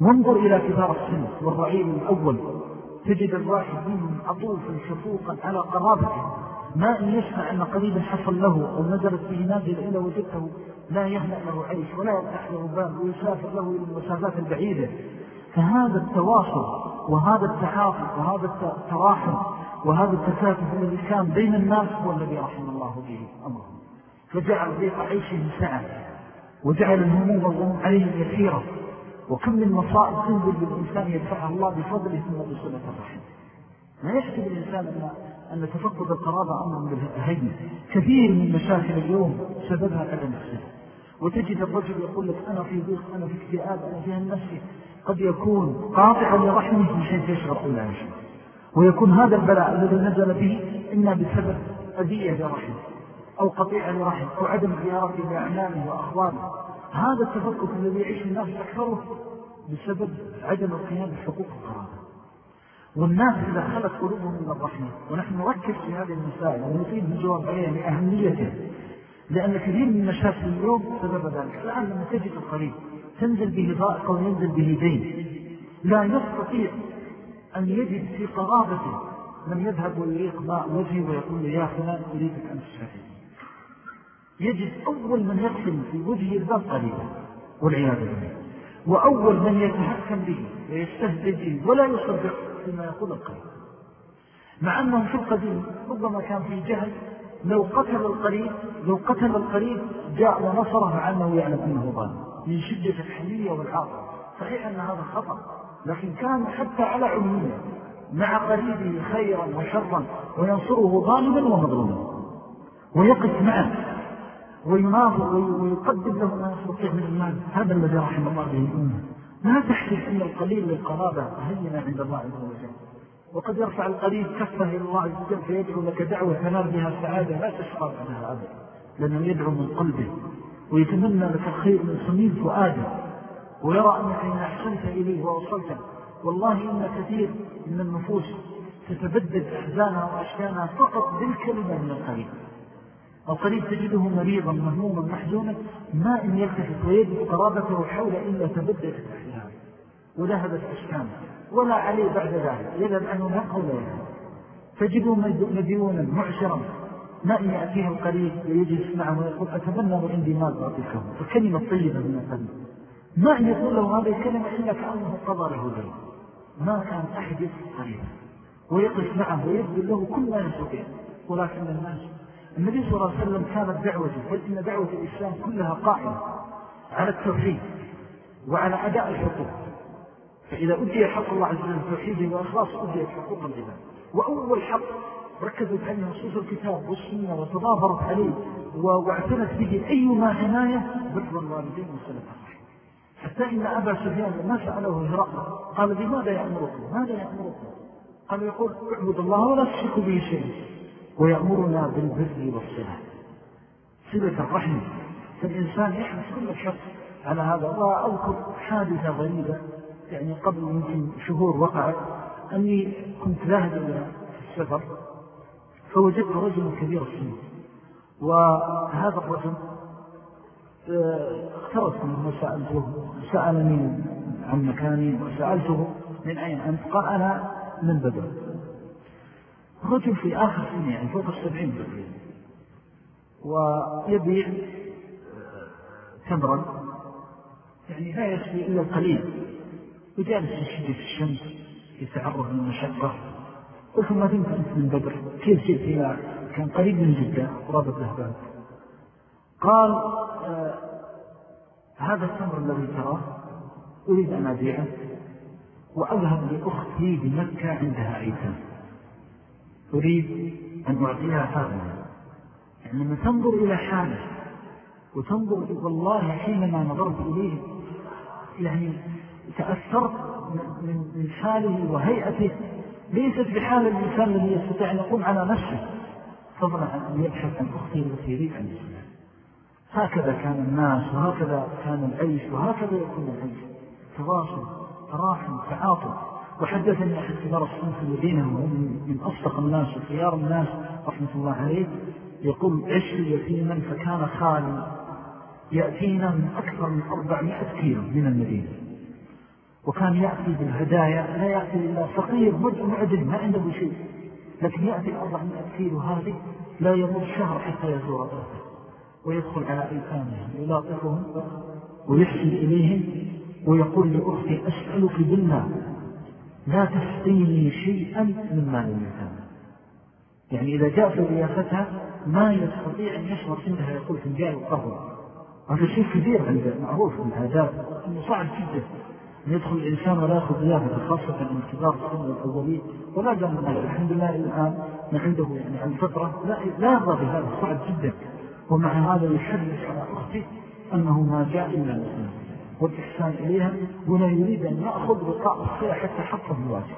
وانظر إلى كبار السن والرعيل الأول. تجد الواحد منهم عطوفا شفوقا على قرابته ما إن يسمع أن قريبا حصل له أو نزلت به نازل إلى وجدته لا يهنأ له عيش ولا يرتاح له بال ويسافر له إلى المسافات البعيدة. فهذا التواصل وهذا التحافظ وهذا التراحم وهذا التكاتف الذي كان بين الناس هو الذي رحم الله به أمره. فجعل ضيق عيشهم سعة وجعل الهموم والغموم عليهم يسيرة. وكم من مصائب تنزل بالإنسان يدفعها الله بفضله ثم بصلة الرحم. ما يحسب الإنسان أن, أن تفقد القرابة أمر بالهدي كثير من مشاكل اليوم سببها عدم السلام وتجد الرجل يقول لك أنا في ضيق أنا في اكتئاب أنا في النفس قد يكون قاطعا لرحمه من حيث يشعر أو لا يشعر ويكون هذا البلاء الذي نزل به إما بسبب أذية لرحمه أو قطيع لرحم أو عدم زيارته لأعمامه وأخوانه. هذا التفكك الذي يعيش الناس أكثره بسبب عدم القيام بحقوق القرابة. والناس إذا خلت قلوبهم من الرحمة. ونحن نركز في هذه المسائل ونطيب بجواب عليها لأهميته لأن كثير من مشاكل اليوم سبب ذلك. الآن لما تجد القريب تنزل به ضائقة وينزل به دين. لا يستطيع أن يجد في قرابته من يذهب ويريق ماء وجهه ويقول يا فلان أريدك أن تشافي يجد أول من يقسم في وجه الباب قليلا والعياذ بالله. وأول من يتحكم به ويستهدي به ولا يصدق فيما يقول القريب مع أنهم في القديم ربما كان في جهل لو قتل القريب لو قتل القريب جاء ونصره مع أنه يعلم أنه ظالم من شدة الحمية والعاطفة. صحيح أن هذا خطأ لكن كان حتى على عمومه مع قريبه خيرا وشرا وينصره ظالما ومظلوما. ويقف معه ويناظر ويقدم له ما يستطيع من المال. هذا الذي رحم الله به الأمة. ما تحسب أن القليل للقرابة هينا عند الله عز وجل. وقد يرفع القليل كفه إلى الله عز وجل فيدعو لك دعوة تنال بها السعادة لا تشقى عنها أبدا. لأنه يدعو من قلبه ويتمنى لك الخير من صميم فؤاده ويرى أنك إن أحسنت إليه ووصلت والله إن كثير من النفوس تتبدد أحزانها وأشكانها فقط بالكلمة من القريب القريب تجده مريضا مهموما محزونا ما إن يلتفت ويجد قرابته حول إلا تبدلت أحيانا وذهبت أشكامه ولا عليه بعد ذلك. يذهب عنه ما قول يذهب تجده مديونا معشرا. ما إن يأتيه القريب ويجلس معه ويقول أتمنى عندي مال أعطيكه الكلمة طيبة من القلب. ما إن يقول له هذه الكلمة إلا كأنه قضى له ذلك ما كان أحد يقف قريبا. ويقف معه ويبذل له كل ما يستطيع. ولكن الناس النبي صلى الله عليه وسلم كانت دعوته بل إن دعوة الإسلام كلها قائمة على التوحيد وعلى أداء الحقوق. فإذا أدي حق الله عز وجل توحيده وإخلاص أديت حقوق العباد وأول حق ركزت عليه نصوص الكتاب والسنة وتضافرت عليه واعتنت به أيما عناية بر الوالدين وسلم. حتى إن أبا سفيان لما سأله هرقل قال بماذا يأمركم؟ ماذا يأمركم؟ قال يقول اعبد الله ولا تشركوا به شيء ويأمرنا بالبر والصلاة. صلة الرحم. فالإنسان يحرص كل الحرص على هذا. وأذكر حادثة غريبة. يعني قبل يمكن شهور وقعت. أني كنت ذاهب إلى السفر. فوجدت رجل كبير السن. وهذا الرجل آه، اخترت منه وسألته سألني عن مكاني وسألته من أين أنت؟ قال أنا من بدر. رجل في آخر سنة يعني فوق السبعين تقريبا ويبيع آه، تمرا. يعني لا يسوي إلا القليل. وجالس في شدة الشمس يتعرض للمشقة. قلت ما دمت أنت من بدر. كيف جئت إلى كان قريب من جدة قرابة لهبان قال آه هذا التمر الذي تراه أريد أن أبيعه. وأذهب لأختي بمكة عندها أيتام. أريد أن أعطيها فاهمة يعني لما تنظر إلى حاله وتنظر والله حينما نظرت إليه يعني تأثرت من حاله وهيئته ليست بحال الإنسان الذي يستطيع أن يقوم على نفسه. فضلا أن يبحث عن أختي التي يريد أن يسمع هكذا كان الناس وهكذا كان العيش وهكذا يكون العيش. تواصل تراحم تعاطل وحدثني أحد كبار الصنف في المدينة من أصدق الناس وخيار الناس رحمة الله عليه يقول عشت يتيما فكان خالي؟ يأتينا من أكثر من 400 كيلو من المدينة. وكان يأتي بالهدايا لا يأتي إلا فقير معدل ما عنده شيء. لكن يأتي 400 كيلو هذه لا يمر شهر حتى يزور أهله ويدخل على أيتامهم ويلاطفهم ويحسن إليهم ويقول لأختي أسألك بالله لا تسقيني شيئا من مال اليتامى يعني إذا جاء في ضيافتها ما يستطيع أن يشعر عندها يقول فنجان القهوة. هذا شيء كبير عند معروف من العادات أنه صعب جدا أن يدخل الإنسان ولا يأخذ ضيافة خاصة من كبار السنة الأولين. ولا جمع الحمد لله الآن ما عنده يعني عن فترة لا, لا يرضى بهذا صعب جدا. ومع هذا يحرص على أختي أنه ما جاء إلا مسلم. والإحسان إليها ولا يريد أن يأخذ لقاء الصيح حتى حقه الواجب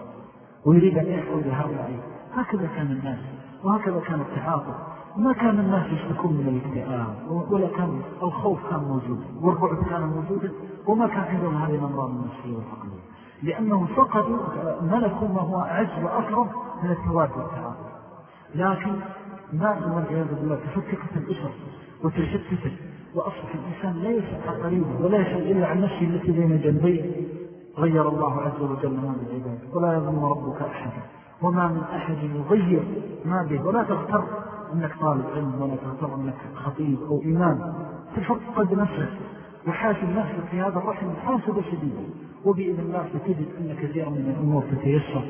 ويريد أن يأخذ لهؤلاء هكذا كان الناس وهكذا كان التعاطف. ما كان الناس يشتكون من الاكتئاب ولا كان الخوف كان موجود والرعب كان موجودا وما كان عندهم هذه الأمراض النفسية والعقلية. لأنه فقدوا ملكوا ما هو أعز وأكرم من التواد والتعاطف. لكن الناس والعياذ بالله تفككت الأسر وتشتتت وأصبح الإنسان لا يسأل قريبا ولا يسأل إلا عن نفسه التي بين جنبيه. غير الله عز وجل ما بالعباد ولا يظلم ربك أحدا وما من أحد يغير ما به. ولا تغتر أنك طالب علم. ولا تغتر أنك خطيب أو إمام. تفقد نفسك وحاسب نفسك في هذا الرحم حاسبة شديدة وبإذن الله ستجد أن كثيرا من الأمور تتيسر.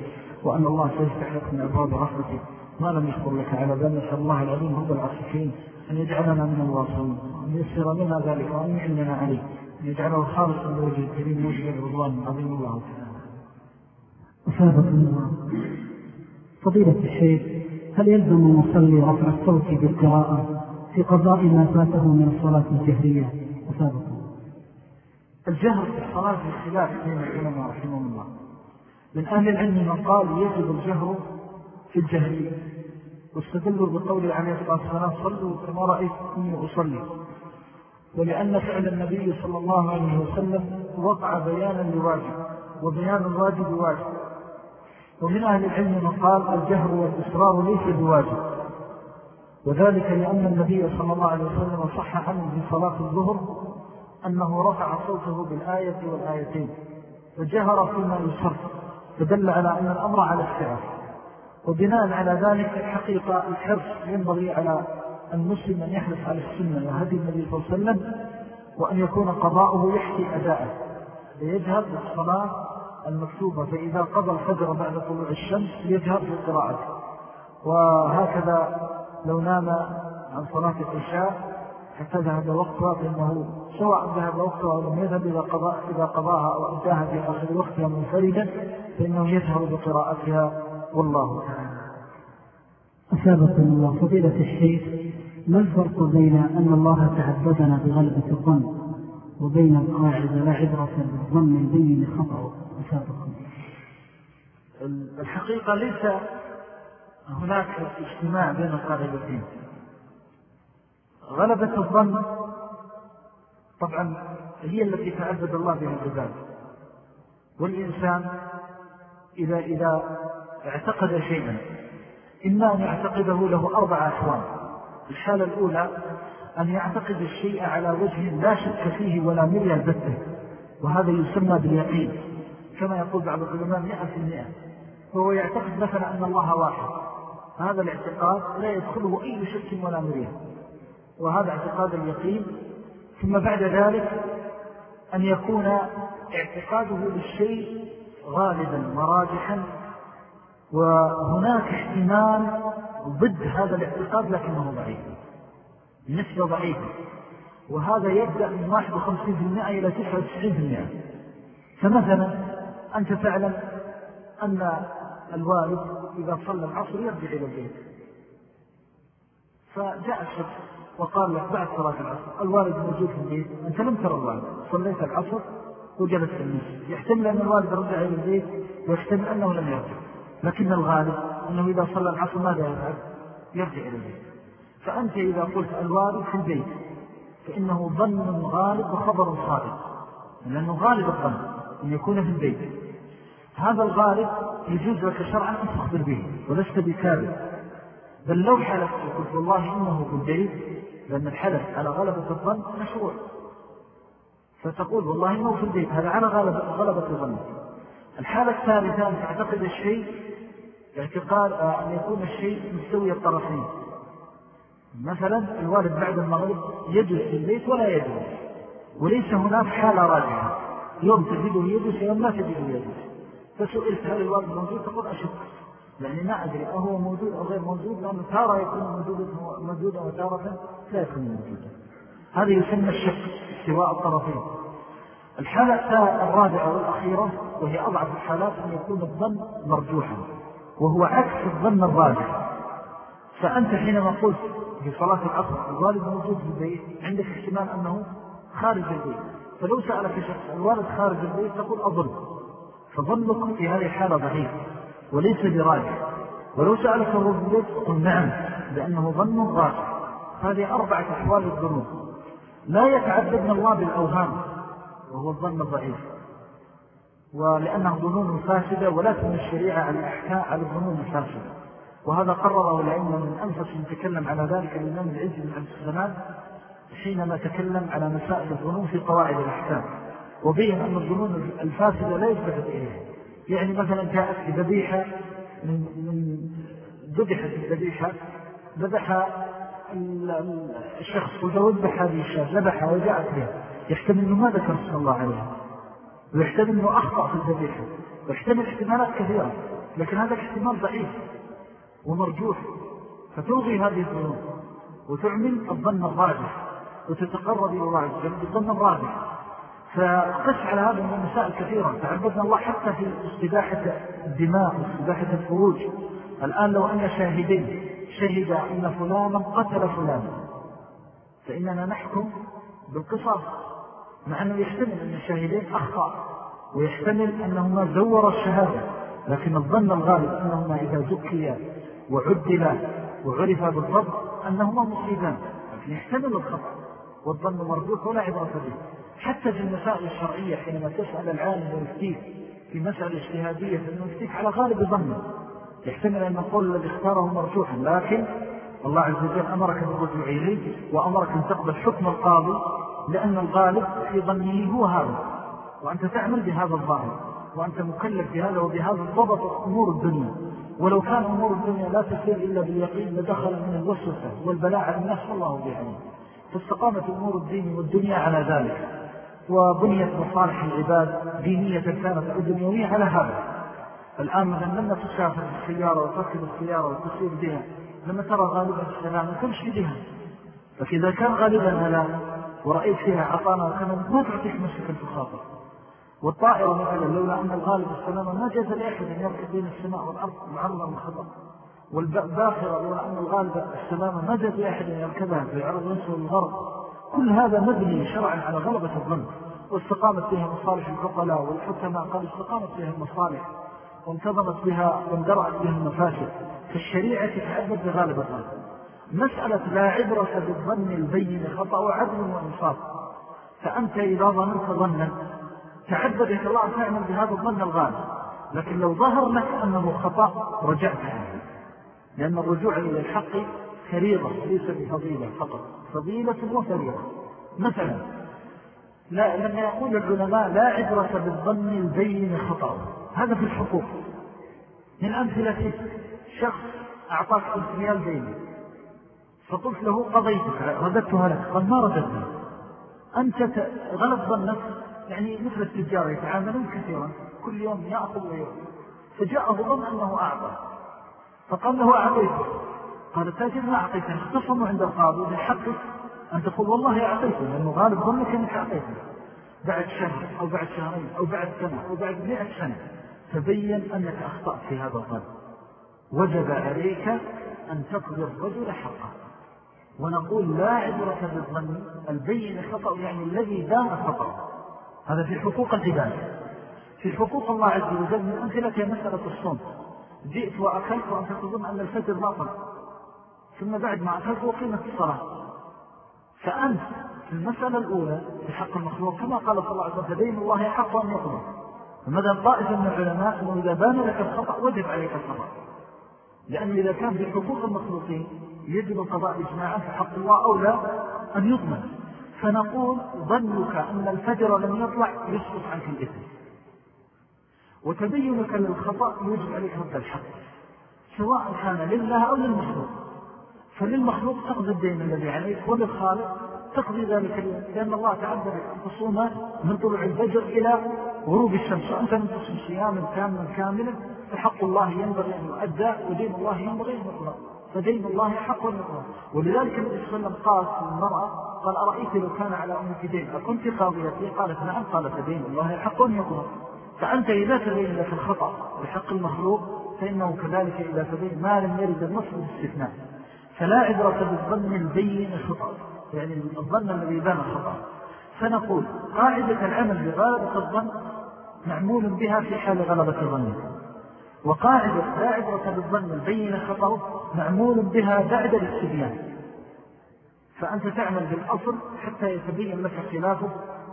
وأن الله سيفتح لك من أبواب رحمته ما لم يخبر لك على ذلك. الله العظيم هو العصفين أن يجعلنا من الواصلين وأن يسر لنا ذلك وأن يعلمنا عليه أن يجعله خالصا لوجه الكريم وجه الرضوان عظيم الله تعالى. أفادكم الله. فضيلة الشيخ هل يلزم المصلي رفع الصوت بالقراءة في قضاء ما فاته من الصلاة الجهرية؟ أفادكم الجهر في الصلاة في خلاف بين العلماء رحمه الله. من أهل العلم من قال يجب الجهر في الجهرية. واستدلوا بقوله عليه الصلاة والسلام صلوا كما رأيت أني أصلي. ولأن فعل النبي صلى الله عليه وسلم وقع بيانا لواجب وبيان الواجب واجب. ومن أهل العلم من قال الجهر والإصرار ليس بواجب. وذلك لأن النبي صلى الله عليه وسلم صح عنه في صلاة الظهر أنه رفع صوته بالآية والآيتين وجهر فيما يصر فدل على أن الأمر على السعر وبناء على ذلك الحقيقة الحرص ينبغي على المسلم أن يحرص على السنة وهدي النبي صلى الله عليه وسلم وأن يكون قضاؤه يحكي أداءه. ليجهر بالصلاة المكتوبة فإذا قضى الفجر بعد طلوع الشمس يجهر بالقراءة وهكذا لو نام عن صلاة العشاء حتى ذهب وقتها فإنه سواء ذهب وقتها أو لم يذهب إذا, قضاء إذا قضاها أو أداها في آخر وقتها منفردا فإنه يجهر بقراءتها والله تعالى. أسابق الله فضيلة الشيخ ما الفرق بين أن الله تعبدنا بغلبة الظن وبين القاعدة لا عبرة بالظن البين خطأ؟ أسابق الحقيقة ليس هناك اجتماع بين القاعدتين. غلبة الظن طبعا هي التي تعبد الله بها العباد والإنسان إذا, إذا اعتقد شيئا. إما أن يعتقده له أربع أحوال الحالة الأولى أن يعتقد الشيء على وجه لا شك فيه ولا مريا البتة وهذا يسمى باليقين. كما يقول بعض العلماء مئة في المئة. فهو يعتقد مثلا أن الله واحد. هذا الاعتقاد لا يدخله أي شك ولا مريا وهذا اعتقاد اليقين. ثم بعد ذلك أن يكون اعتقاده للشيء غالبا وراجحا وهناك احتمال ضد هذا الاعتقاد لكنه ضعيف نسبة ضعيفة وهذا يبدأ من 51% إلى 99% فمثلا أنت تعلم أن الوالد إذا صلى العصر يرجع إلى البيت. فجاء الشخص وقال لك بعد صلاة العصر الوالد موجود في البيت أنت لم ترى الوالد. صليت العصر وجلست النصف يحتمل أن الوالد رجع إلى البيت ويحتمل أنه لم يرجع. لكن الغالب أنه إذا صلى العصر ماذا يفعل؟ يرجع إلى البيت. فأنت إذا قلت الوالد في البيت فإنه ظن غالب وخبر صادق. لأنه غالب الظن أن يكون في البيت. هذا الغالب يجوز لك شرعا أن تخبر به ولست بكاذب. بل لو حلفت وقلت والله إنه في البيت لأن الحلف على غلبة الظن مشروع. فتقول والله إنه في البيت هذا على غلبة الظن. الحالة الثالثة أن تعتقد الشيء باعتقاد أن يكون الشيء مستوي الطرفين. مثلا الوالد بعد المغرب يجلس في البيت ولا يجلس. وليس هناك حالة راجعة يوم تجده يجلس يوم لا تجده يجلس. فسئلت هل الوالد موجود؟ تقول أشك. يعني ما أدري أهو موجود أو غير موجود؟ لأنه تارة يكون موجودا وتارة لا يكون موجودا. هذه يسمى الشك استواء الطرفين. الحالة الرابعة والأخيرة وهي أضعف الحالات أن يكون الظن مرجوحا. وهو عكس الظن الراجح. فأنت حينما قلت في صلاة العصر الوالد موجود في البيت عندك احتمال أنه خارج البيت. فلو سألك شخص الوالد خارج البيت تقول أظن. فظنك في هذه الحالة ضعيف وليس براجع ولو سألك الرجل قل نعم لأنه ظن راجع هذه أربعة أحوال الظنون لا يتعددنا الله بالأوهام وهو الظن الضعيف. ولأنه ظنون فاسدة ولكن الشريعة على الأحكام على الظنون الفاسدة وهذا قرره العلم من أنفس تكلم على ذلك الإمام العز بن عبد السلام حينما تكلم على مسائل الظنون في قواعد الأحكام. وبين أن الظنون الفاسدة لا يثبت إليها. يعني مثلا جاءت ذبيحة من, من ذبحت الذبيحة ذبح الشخص وذبح هذه الشاة ذبحها وجاءت بها. يحتمل ما ذكر صلى الله عليه ويحتمل أنه أخطأ في الذبيحة ويحتمل احتمالات كثيرة لكن هذا الاحتمال ضعيف ومرجوح. فتلغي هذه الظنون وتعمل الظن الراجح وتتقرب إلى الله عز وجل بالظن الراجح. فقس على هذا من المسائل كثيرة. تعبدنا الله حتى في استباحة الدماء واستباحة الفروج الآن لو أن شاهدين شهد أن فلانا قتل فلانا. فإننا نحكم بالقصاص. مع أنه يحتمل أن الشاهدين أخطأ ويحتمل أنهما زور الشهادة لكن الظن الغالب أنهما إذا زكيا وعدلا وعرف بالضبط أنهما مصيبان لكن يحتمل الخطأ والظن مربوط ولا عبرة به. حتى في المسائل الشرعية حينما تسأل العالم ويفتيك في مسألة اجتهادية يفتيك على غالب ظنه. يحتمل أن نقول الذي اختاره مرجوحا لكن الله عز وجل أمرك بالرجوع إليه وأمرك أن تقبل حكم القاضي لأن الغالب في ظنه هو هذا وأنت تعمل بهذا الظاهر وأنت مكلف بهذا وبهذا الضبط أمور الدنيا. ولو كان أمور الدنيا لا تسير إلا باليقين لدخل من الوسوسة والبلاء على الناس والله بعلم فاستقامت أمور الدين والدنيا على ذلك. وبنيت مصالح العباد دينية كانت أو دنيوية على هذا. الآن مثلا لما تسافر بالسيارة وتركب السيارة وتسير بها لما ترى غالبا السلام تمشي بها. فإذا كان غالبا هلا ورأيت فيها عطانا وكان ما تعطيك مسكا تخاطر والطائرة مثلا لولا أن الغالب السلامة ما جاز لأحد أن يركب بين السماء والأرض معرضا من خطر والباخرة لولا أن الغالب السلامة ما جاز لأحد أن يركبها في عرض ينسوا الغرب. كل هذا مبني شرعا على غلبة الظن واستقامت بها مصالح العقلاء والحكماء قال استقامت بها المصالح وانتظمت بها واندرعت بها المفاسد. فالشريعة تتعبد بغالب الظن. مسألة لا عبرة بالظن البين خطأ وعدل وإنصاف. فأنت إذا ظننت ظنا تعبدك الله أن تعمل بهذا الظن الغالب. لكن لو ظهر لك أنه خطأ رجعت عنه لأن الرجوع إلى الحق فريضة ليس بفضيلة فقط. فضيلة وفريضة. مثلا لا لما يقول العلماء لا عبرة بالظن البين خطأ. هذا في الحقوق. من أمثلة شخص أعطاك ألف ريال بيني فقلت له قضيتك رددتها لك قال ما رددتها أنت غلط ظنك يعني مثل التجار يتعاملون كثيرا كل يوم يأخذ ويأخذ فجاءه ظن أنه أعطى. فقال له أعطيته قال التاجر ما أعطيته اختصموا عند القاضي بحقك أن تقول والله أعطيته لأنه غالب ظنك أنك أعطيته. بعد شهر أو بعد شهرين أو بعد سنة أو بعد مئة سنة تبين أنك أخطأت في هذا الظن. وجب عليك أن تقضي الرجل حقه. ونقول لا عبرة بالظن البين خطأ يعني الذي دام خطأ. هذا في حقوق العباد. في حقوق الله عز وجل من أمثلة مسألة الصوم. جئت وأكلت وأنت تظن أن الفجر باطل. ثم بعد ما أكلت وقيمة الصلاة. فأنت في المسألة الأولى في حق المخلوق كما قال صلى الله عليه وسلم فدين الله حق أن يقضى فماذا طائفة من العلماء أنه إذا بان لك الخطأ وجب عليك الخطأ. لأنه إذا كان في حقوق المخلوقين يجب القضاء إجماعا في حق الله أولى أن يضمن. فنقول ظنك أن الفجر لم يطلع يسقط عنك الإثم وتبينك للخطأ يجب عليك رد الحق سواء كان لله أو للمخلوق. فللمخلوق تقضي الدين الذي عليك وللخالق تقضي ذلك لأن الله تعبد تصوم من طلوع الفجر إلى غروب الشمس وأنت من تصوم صياما كاملا كاملا فحق الله ينبغي أن يؤدى ودين الله ينبغي أن يقضى فدين الله حق يقضى ولذلك النبي صلى الله عليه وسلم قال للمرأة قال أرأيت لو كان على أمك دين؟ أكنت قاضيتي؟ قالت نعم قال فدين الله حق يقضى فأنت إذا تبين لك الخطأ بحق المخلوق فإنه كذلك إذا تبين ما لم يرد النص بالاستثناء. فلا عبرة بالظن البين خطأ يعني الظن الذي بان خطأ. فنقول قاعدة العمل بغالبة الظن معمول بها في حال غلبة الظن. وقاعدة لا عبرة بالظن البين خطأ معمول بها بعد الاستبيان. فأنت تعمل بالأصل حتى يتبين لك خلافه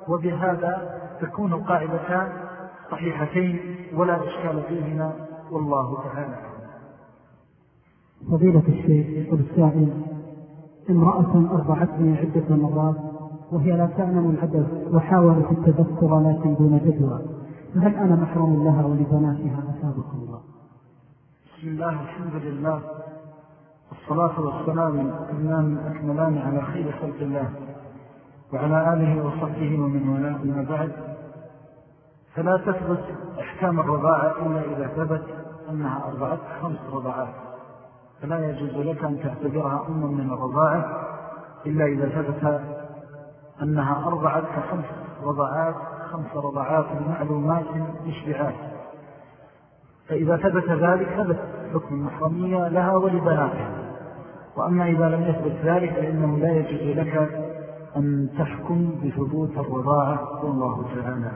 وبهذا تكون القاعدتان صحيحتين ولا إشكال فيهما والله تعالى فضيلة الشيخ يقول السائل امرأة أرضعتني عدة مرات وهي لا تعلم العدد وحاولت التذكر لكن دون جدوى. فهل أنا محرم لها ولبناتها أسابق الله بسم الله الحمد لله والصلاة والسلام الإمام الأكملان على خير خلق الله وعلى آله وصحبه ومن ولاء ما بعد. فلا تثبت أحكام الرضاعة إلا إذا ثبت أنها أربعة خمس رضاعات. فلا يجوز لك أن تعتبرها أم من الرضاعة إلا إذا ثبت أنها أربعة كخمس رضاعات خمس رضاعات بمعلومات مشبعات. فإذا ثبت ذلك ثبت حكم المحرمية لها ولبناتها. وأما إذا لم يثبت ذلك فإنه لا يجوز لك أن تحكم بثبوت الرضاعة والله تعالى.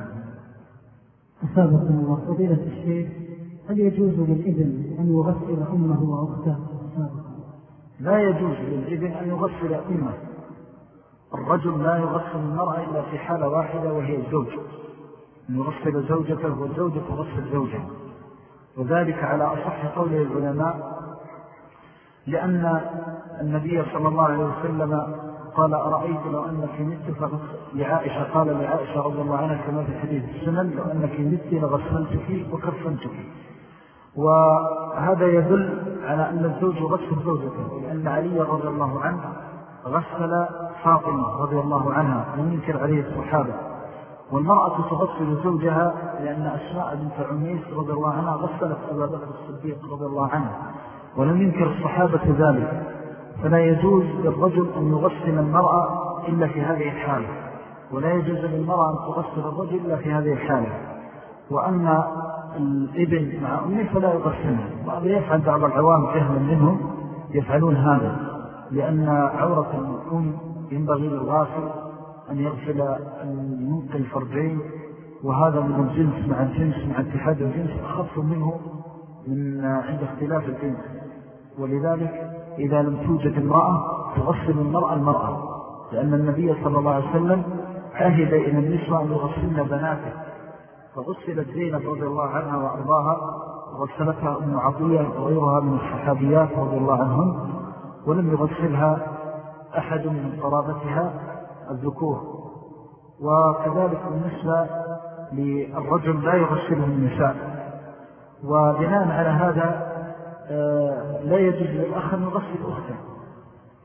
أسابقنا الله. فضيلة الشيخ هل يجوز للإذن أن يغسل أمه وأخته؟ لا يجوز للإذن أن يغسل أمه. الرجل لا يغسل المرأة إلا في حالة واحدة وهي الزوج. أن يغسل زوجته والزوجة تغسل زوجها. وذلك على أصح قوله العلماء لأن النبي صلى الله عليه وسلم قال أرأيت لو أنك مت لعائشة قال لعائشة رضي الله عنها كما في حديث السنن لو أنك مت لغسلتك وكفنتك. وهذا يدل على أن الزوج غسل زوجته لأن علي رضي الله عنه غسل فاطمة رضي الله عنها ومنكر عليه الصحابة. والمرأة تغسل زوجها لأن أسماء بنت عميس رضي الله عنها غسلت أبا بكر الصديق رضي الله عنه ولم ينكر الصحابة ذلك. فلا يجوز للرجل أن يغسل المرأة إلا في هذه الحالة ولا يجوز للمرأة أن تغسل الرجل إلا في هذه الحالة. وأن الإبن مع أمه فلا يغسلها. بعض يفعل بعض العوام جهلا منهم يفعلون هذا لأن عورة الأم ينبغي للغاسل أن يغسل المنقل الفرجين وهذا من الجنس مع الجنس مع اتحاد الجنس أخف منه من عند اختلاف الجنس. ولذلك إذا لم توجد امرأة تغسل المرأة المرأة لأن النبي صلى الله عليه وسلم عهد إلى النسوة أن يغسلن بناته. فغسلت زينب رضي الله عنها وأرضاها وغسلتها أم عطية وغيرها من الصحابيات رضي الله عنهم ولم يغسلها أحد من قرابتها. الذكور. وكذلك بالنسبة للرجل لا يغسله النساء. وبناء على هذا آه، لا يجوز للأخ أن يغسل أخته.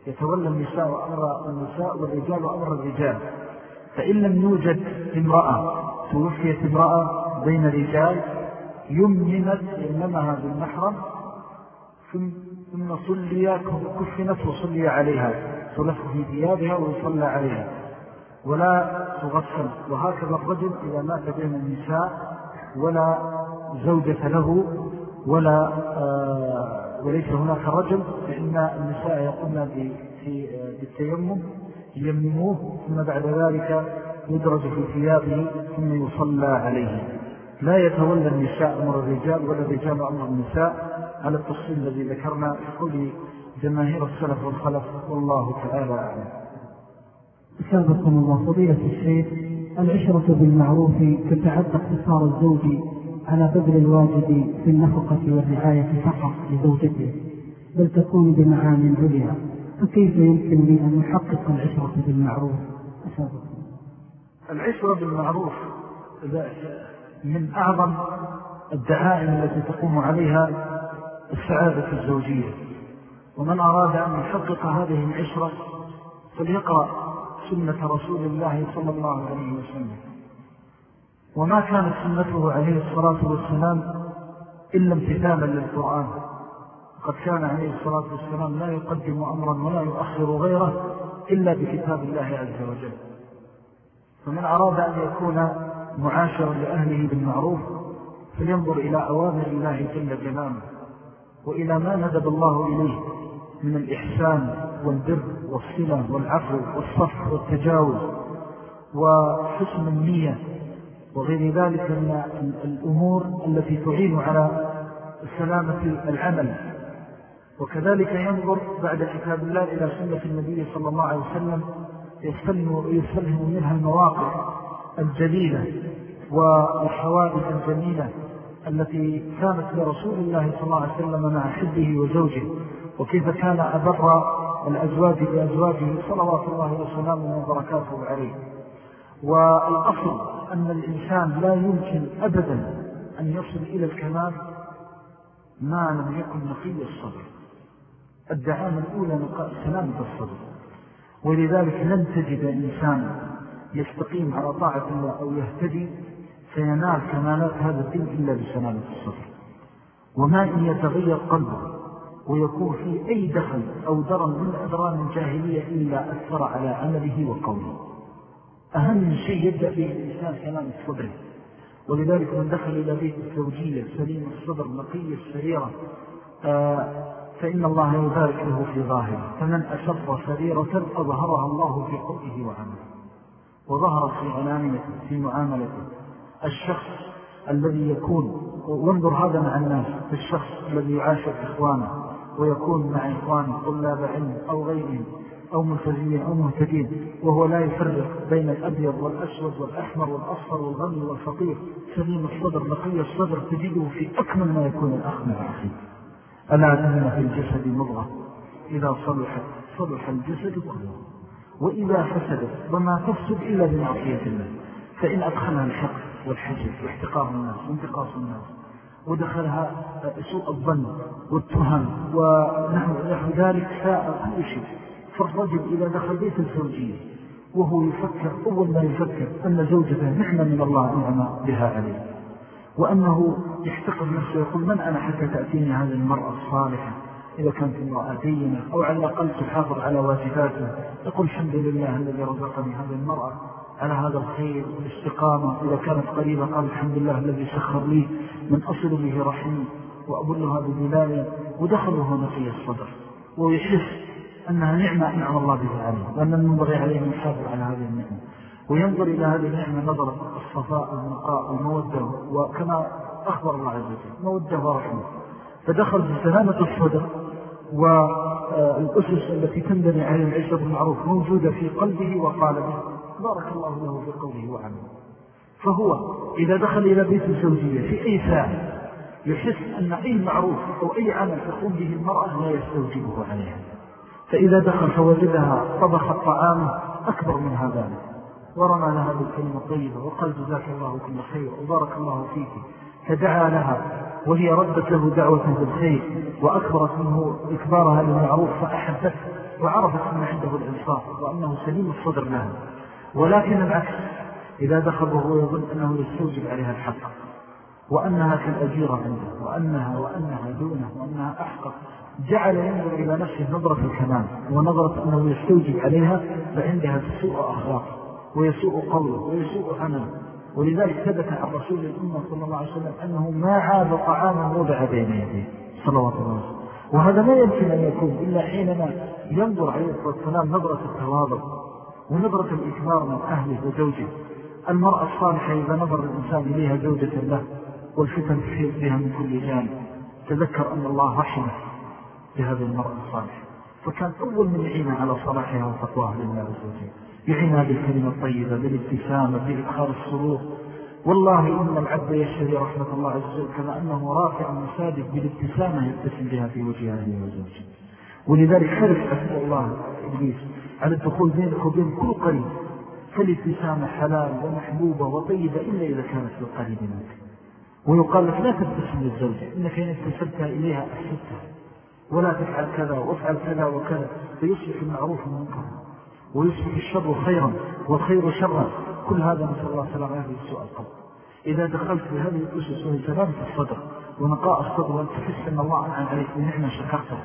يتولى النساء وأمر النساء والرجال وأمر الرجال. فإن لم يوجد امرأة توفيت امرأة بين رجال يمنمت يمنمها بالمحرم ثم صلي كفنت وصلي عليها. تلف في ثيابها ويصلى عليها. ولا تغسل. وهكذا الرجل إذا مات بين النساء ولا زوجة له ولا آه وليس هناك رجل فإن النساء يقومن بالتيمم يمنموه ثم بعد ذلك يدرج في ثيابه ثم يصلى عليه. لا يتولى النساء أمر الرجال ولا الرجال أمر النساء. على التفصيل الذي ذكرنا في قول جماهير السلف والخلف والله تعالى أعلم. أسابقكم الله فضيلة الشيخ العشرة بالمعروف تتعدى اقتصار الزوج على بذل الواجب في النفقة والرعاية فقط لزوجته بل تكون بمعان عليا فكيف يمكن لي أن أحقق العشرة بالمعروف؟ أسابقكم. العشرة بالمعروف من أعظم الدعائم التي تقوم عليها السعادة الزوجية. ومن أراد أن يحقق هذه العشرة فليقرأ سنة رسول الله صلى الله عليه وسلم. وما كانت سنته عليه الصلاة والسلام إلا امتثالا للقرآن. قد كان عليه الصلاة والسلام لا يقدم أمرا ولا يؤخر غيره إلا بكتاب الله عز وجل. فمن أراد أن يكون معاشرا لأهله بالمعروف فلينظر إلى أوامر الله جل جلاله وإلى ما ندب الله إليه. من الإحسان والبر والصلة والعفو والصف والتجاوز وحسن النية وغير ذلك من الأمور التي تعين على سلامة العمل. وكذلك ينظر بعد كتاب الله إلى سنة النبي صلى الله عليه وسلم يستلهم منها المواقع الجليلة والحوادث الجميلة التي كانت لرسول الله صلى الله عليه وسلم مع حبه وزوجه. وكيف كان أبر الأزواج بأزواجه صلوات الله وسلامه وبركاته عليه. والأصل أن الإنسان لا يمكن أبدا أن يصل إلى الكمال ما لم يكن نقي الصبر. الدعامة الأولى سلامة الصبر ولذلك لن تجد إنسان يستقيم على طاعة الله أو يهتدي سينال كمالات هذا الدين إلا بسلامة الصبر. وما إن يتغير قلبه ويكون في أي دخل أو درم من أدران الجاهلية إلا أثر على عمله وقوله. أهم شيء يبدأ به الإنسان سلامة صدره ولذلك من دخل إلى بيت الزوجية سليم الصدر نقي السريرة آه فإن الله يبارك له في ظاهره. فمن أسر سريرة أظهرها الله في قوله وعمله. وظهر في عنانيته في معاملته. الشخص الذي يكون وانظر هذا مع الناس في الشخص الذي يعاشر إخوانه. ويكون مع إخوانه طلاب علم أو غيرهم أو ملتزمين أو مهتدين وهو لا يفرق بين الأبيض والأسود والأحمر والأصفر والغني والفقير. سليم الصدر نقي الصدر تجده في أكمل ما يكون الأخ مع أخيه. ألا أن في الجسد مضغة إذا صلحت صلح الجسد كله وإذا فسدت وما تفسد إلا بمعصية الله. فإن أدخلها الحق والحسد واحتقار الناس وانتقاص الناس. ودخلها سوء الظن والتهم ونحو ذلك كل شيء. فالرجل إذا دخل بيت الزوجية وهو يفكر أول ما يفكر أن زوجته نعمة من الله نعمة بها عليه وأنه يحتقر نفسه يقول من أنا حتى تأتيني هذه المرأة الصالحة؟ إذا كانت امرأة دينة أو على الأقل تحافظ على واجباته يقول الحمد لله الذي رزقني هذه المرأة. على هذا الخير والاستقامة إذا كانت قريبة. قال الحمد لله الذي سخر لي من أصل به رحيم وأبلها بذلالة ودخله نقي الصدر. ويحس أنها نعمة أنعم الله بها عليه وأن المنبغي عليه من يحافظ على هذه النعمة. وينظر إلى هذه النعمة نظرة الصفاء والنقاء والمودة وكما أخبر الله عز وجل مودة ورحمة. فدخل بسلامة الصدر والأسس التي تنبني عليه العشرة بالمعروف موجودة في قلبه وقالبه بارك الله له في قوله وعمله فهو إذا دخل إلى بيت الزوجية في أي ساعة يحس أن أي معروف أو أي عمل تقوم به المرأة لا يستوجبه عليها. فإذا دخل فوجدها طبخ الطعام أكبر من هذا. ورمى لها بالكلمة الطيبة وقال جزاك الله كل خير وبارك الله فيك. فدعا لها وهي ردت له دعوة بالخير وأكبرت منه إكبارها للمعروف فأحبت وعرفت أن عنده الإنصاف وأنه سليم الصدر لها. ولكن العكس. إذا دخل وهو يظن أنه يستوجب عليها الحق وأنها كالأجيرة عنده وأنها وأنها دونه وأنها أحقق جعل ينظر إلى نفسه نظرة الكمال ونظرة أنه يستوجب عليها فعندها سوء أخلاق ويسوء قوله ويسوء عمله ولذلك ثبت عن رسول الأمة صلى الله عليه وسلم أنه ما عاد طعاما وضع بين يديه. صلوات الله. وسلم وهذا لا يمكن أن يكون إلا حينما ينظر عليه الصلاة والسلام نظرة التواضع. ونظرة الإكبار من أهله وزوجه. المرأة الصالحة إذا نظر الإنسان إليها زوجة له والفتن تحيط بها من كل جانب. تذكر أن الله رحمه لهذه المرأة الصالحة. فكان أول من يعين على صلاحها وتقواها لله عز وجل. يعينها بالكلمة الطيبة بالابتسامة بإدخال السرور والله إن العبد يشتري رحمة الله عز وجل كما أنه رافع المساجد بالابتسامة يبتسم بها في وجه أهله وزوجه ولذلك حرص أسأل الله إبليس على الدخول بينك وبين كل قريب. فالابتسامة حلال ومحبوبة وطيبة إلا إذا كانت في القريب منك. ويقال لك لا تبتسم للزوجة. إنك إن ابتسمتها إليها أحسدتها ولا تفعل كذا وافعل كذا وكذا. فيصبح المعروف منكرا ويصبح الشر خيرا والخير شرا. كل هذا نسأل الله سلام عليه السؤال القلب إذا دخلت في هذه الأسس وهي سلامة الصدر ونقاء الصدر وأن تحس أن الله أنعم عليك بنعمة شكرته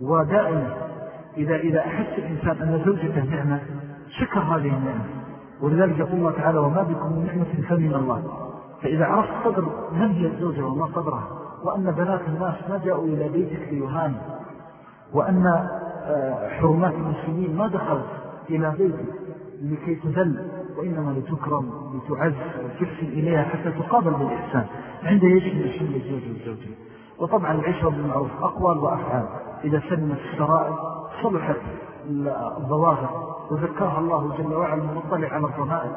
ودائما إذا, إذا أحس الإنسان أن زوجته نعمة شكر هذه النعمة. ولذلك يقول الله تعالى وما بكم من نعمة فمن الله. فإذا عرفت قدر من هي الزوجة وما قدرها وأن بنات الناس ما جاءوا إلى بيتك ليهانوا. وأن آه، حرمات المسلمين ما دخلت إلى بيتك لكي تذل وإنما لتكرم لتعز وتحسن إليها حتى تقابل بالإحسان. عند يجب يشمل الزوج والزوجة؟ وطبعا العشرة بالمعروف أقوال وأفعال. إذا سلمت السرائر صلحت الظواهر وذكرها الله جل وعلا مطلع على الضمائر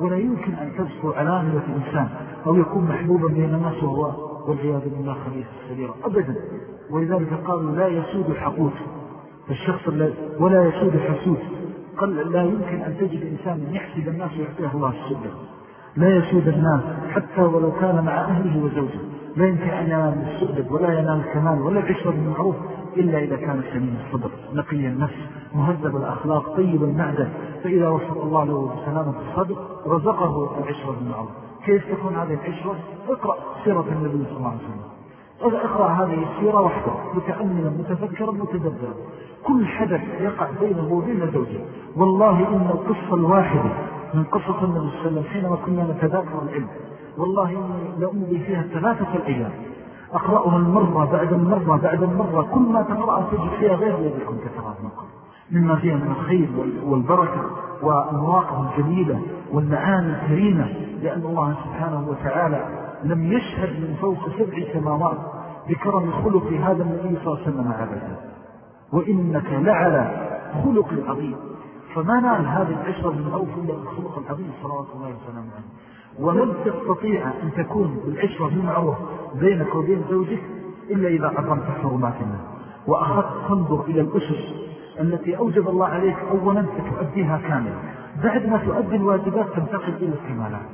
ولا يمكن أن تذكر علامة الإنسان أو يكون محبوبا بين الناس وهو والعياذ بالله خبيث السبيرة أبدا. ولذلك قالوا لا يسود الحقوت الشخص ولا يسود حسود. قال لا يمكن أن تجد إنسان يحسد الناس ويعطيه الله السبب لا يسود الناس حتى ولو كان مع أهله وزوجه. لا يمكن أن ينال السؤدد ولا ينال الكمال ولا العشرة بالمعروف. إلا إذا كان سليم الصدر نقي النفس مهذب الأخلاق طيب المعدة فإذا وفق الله له بسلامة الصدر رزقه العشرة بالمعروف كيف تكون هذه العشرة؟ اقرأ سيرة النبي صلى الله عليه وسلم. اقرأ هذه السيرة وحده متأملا متفكرا متدبرا. كل حدث يقع بينه وبين زوجه. والله إن القصة الواحدة من قصة النبي صلى الله عليه وسلم حينما كنا نتذاكر العلم. والله لأمضي فيها ثلاثة الأيام. أقرأها المرة بعد المرة بعد المرة. كل ما تقرأ تجد فيها غير الذي كنت تراه مما فيها من الخير والبركة والمواقف الجميلة والمعاني الكريمة. لأن الله سبحانه وتعالى لم يشهد من فوق سبع سماوات بكرم خلق هذا النبي صلى الله عليه وسلم عبدا وإنك لعلى خلق عظيم. فما نال هذه العشرة من أوف إلا بالخلق العظيم صلى الله عليه. وسلم ولن تستطيع أن تكون بالعشرة بالمعروف بينك وبين زوجك إلا إذا عظمت حرمات الله وأخذت تنظر إلى الأسس التي أوجب الله عليك أولا فتؤديها كاملة بعد ما تؤدي الواجبات تنتقل إلى الكمالات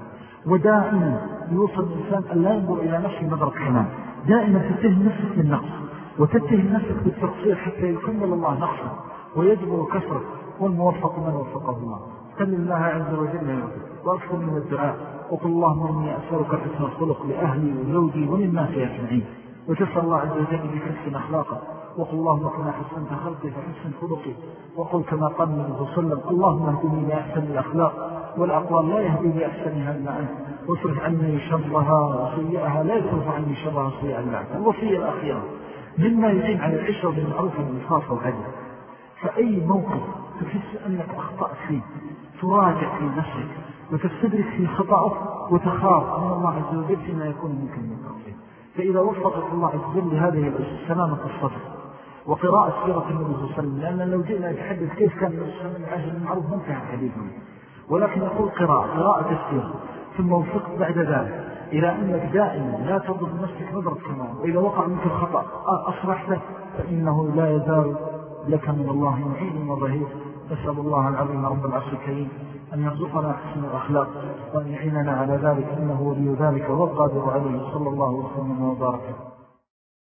ودائما يوصل الإنسان أن لا ينظر إلى نفسه نظر كمال دائما تتهم نفسك بالنقص وتتهم نفسك بالتقصير حتى يكمل الله نقصا ويجبر كسرك والموفق من وفقه الله. سل الله عز وجل وأكثر من الدعاء. وقل اللهم إني أسألك حسن الخلق لأهلي وزوجي وللناس أجمعين. وتسأل الله عز وجل بحسن أخلاقه. وقل اللهم كما حسنت خلقي فحسن خلقي. وقل كما قال عليه وسلم. اللهم اهدني لأحسن الأخلاق. والأقوال لا يهدي لأحسنها إلا أنت. واصرف عني شرها وسيئها. لا يصرف عني شرها وسيئها إلا أنت. الوصية الأخيرة. مما يجين على العشرة بالمعروف والإنصاف والعدل فأي موقف تحس أنك أخطأت فيه؟ تراجع في نفسك. وتستدرك في خطأك وتخاف من الله عز وجل فيما يكون ممكن من تقصير فإذا وفقك الله عز وجل لهذه سلامة الصدر وقراءة سيرة النبي صلى الله عليه وسلم لأن لو جئنا نتحدث كيف كان النبي صلى الله عليه وسلم عهد المعروف منتهى حديثنا. ولكن يقول قراءة قراءة السيرة. ثم وفقت بعد ذلك إلى أنك دائما لا تضرب نفسك نظرة كمان وإذا وقع منك الخطأ أصرحت فإنه لا يزال لك من الله معين وظهير. نسأل الله العظيم رب العرش الكريم أن يرزقنا حسن الأخلاق وأن يعيننا على ذلك إنه ولي ذلك والقادر عليه صلى الله وسلم وبارك.